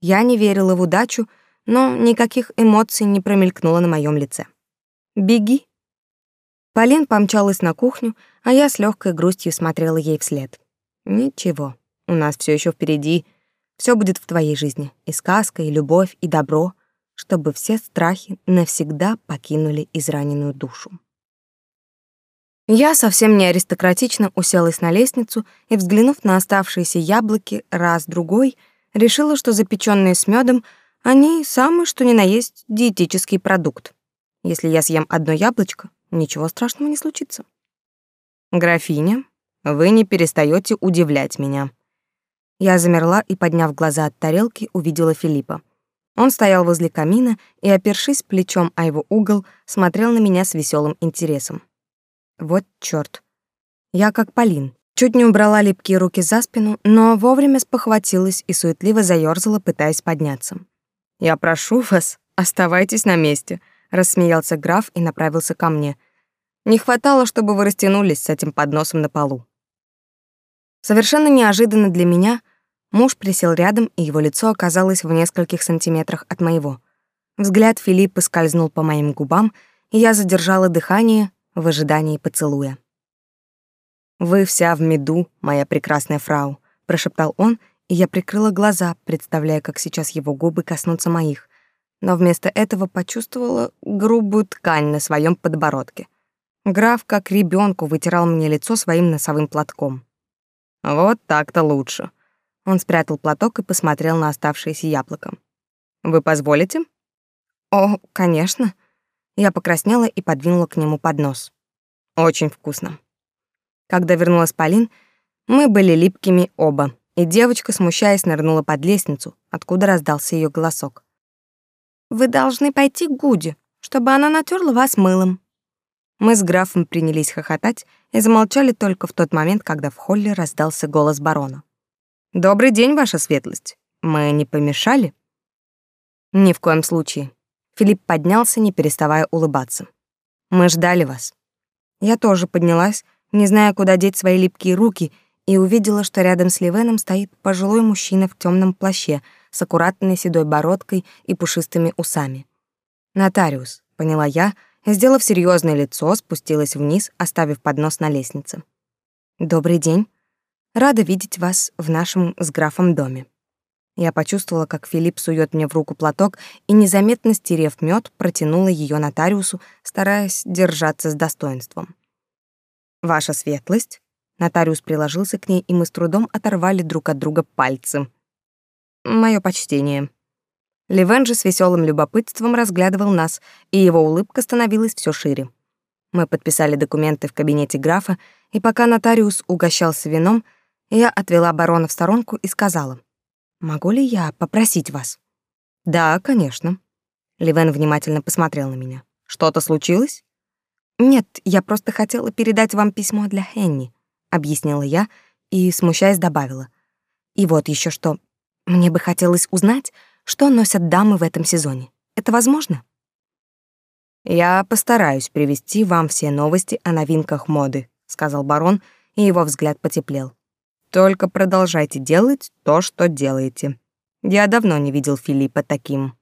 Я не верила в удачу, но никаких эмоций не промелькнуло на моем лице. Беги. Полин помчалась на кухню, а я с легкой грустью смотрела ей вслед. Ничего, у нас все еще впереди. Все будет в твоей жизни. И сказка, и любовь, и добро, чтобы все страхи навсегда покинули израненную душу. Я совсем не аристократично уселась на лестницу и, взглянув на оставшиеся яблоки раз-другой, решила, что запеченные с медом они самый что ни на есть диетический продукт. Если я съем одно яблочко, ничего страшного не случится. Графиня, вы не перестаете удивлять меня. Я замерла и, подняв глаза от тарелки, увидела Филиппа. Он стоял возле камина и, опершись плечом о его угол, смотрел на меня с веселым интересом. Вот чёрт. Я как Полин. Чуть не убрала липкие руки за спину, но вовремя спохватилась и суетливо заёрзала, пытаясь подняться. «Я прошу вас, оставайтесь на месте», — рассмеялся граф и направился ко мне. «Не хватало, чтобы вы растянулись с этим подносом на полу». Совершенно неожиданно для меня муж присел рядом, и его лицо оказалось в нескольких сантиметрах от моего. Взгляд Филиппа скользнул по моим губам, и я задержала дыхание, в ожидании поцелуя. «Вы вся в меду, моя прекрасная фрау», — прошептал он, и я прикрыла глаза, представляя, как сейчас его губы коснутся моих, но вместо этого почувствовала грубую ткань на своем подбородке. Граф, как ребенку, вытирал мне лицо своим носовым платком. «Вот так-то лучше». Он спрятал платок и посмотрел на оставшееся яблоко. «Вы позволите?» «О, конечно», я покраснела и подвинула к нему поднос. Очень вкусно. Когда вернулась Полин, мы были липкими оба, и девочка, смущаясь, нырнула под лестницу, откуда раздался ее голосок. «Вы должны пойти к Гуде, чтобы она натерла вас мылом». Мы с графом принялись хохотать и замолчали только в тот момент, когда в холле раздался голос барона. «Добрый день, ваша светлость. Мы не помешали?» «Ни в коем случае. Филипп поднялся, не переставая улыбаться. Мы ждали вас. Я тоже поднялась, не зная, куда деть свои липкие руки, и увидела, что рядом с Ливеном стоит пожилой мужчина в темном плаще с аккуратной седой бородкой и пушистыми усами. Нотариус, поняла я, сделав серьезное лицо, спустилась вниз, оставив поднос на лестнице. Добрый день. Рада видеть вас в нашем с графом доме. Я почувствовала, как Филипп сует мне в руку платок и, незаметно стерев мед, протянула ее нотариусу, стараясь держаться с достоинством. «Ваша светлость?» Нотариус приложился к ней, и мы с трудом оторвали друг от друга пальцы. Мое почтение». Ливен же с веселым любопытством разглядывал нас, и его улыбка становилась все шире. Мы подписали документы в кабинете графа, и пока нотариус угощался вином, я отвела барона в сторонку и сказала — Могу ли я попросить вас? Да, конечно. Ливен внимательно посмотрел на меня. Что-то случилось? Нет, я просто хотела передать вам письмо для Хенни, объяснила я и, смущаясь, добавила. И вот еще что. Мне бы хотелось узнать, что носят дамы в этом сезоне. Это возможно? Я постараюсь привести вам все новости о новинках моды, сказал барон, и его взгляд потеплел. Только продолжайте делать то, что делаете. Я давно не видел Филиппа таким.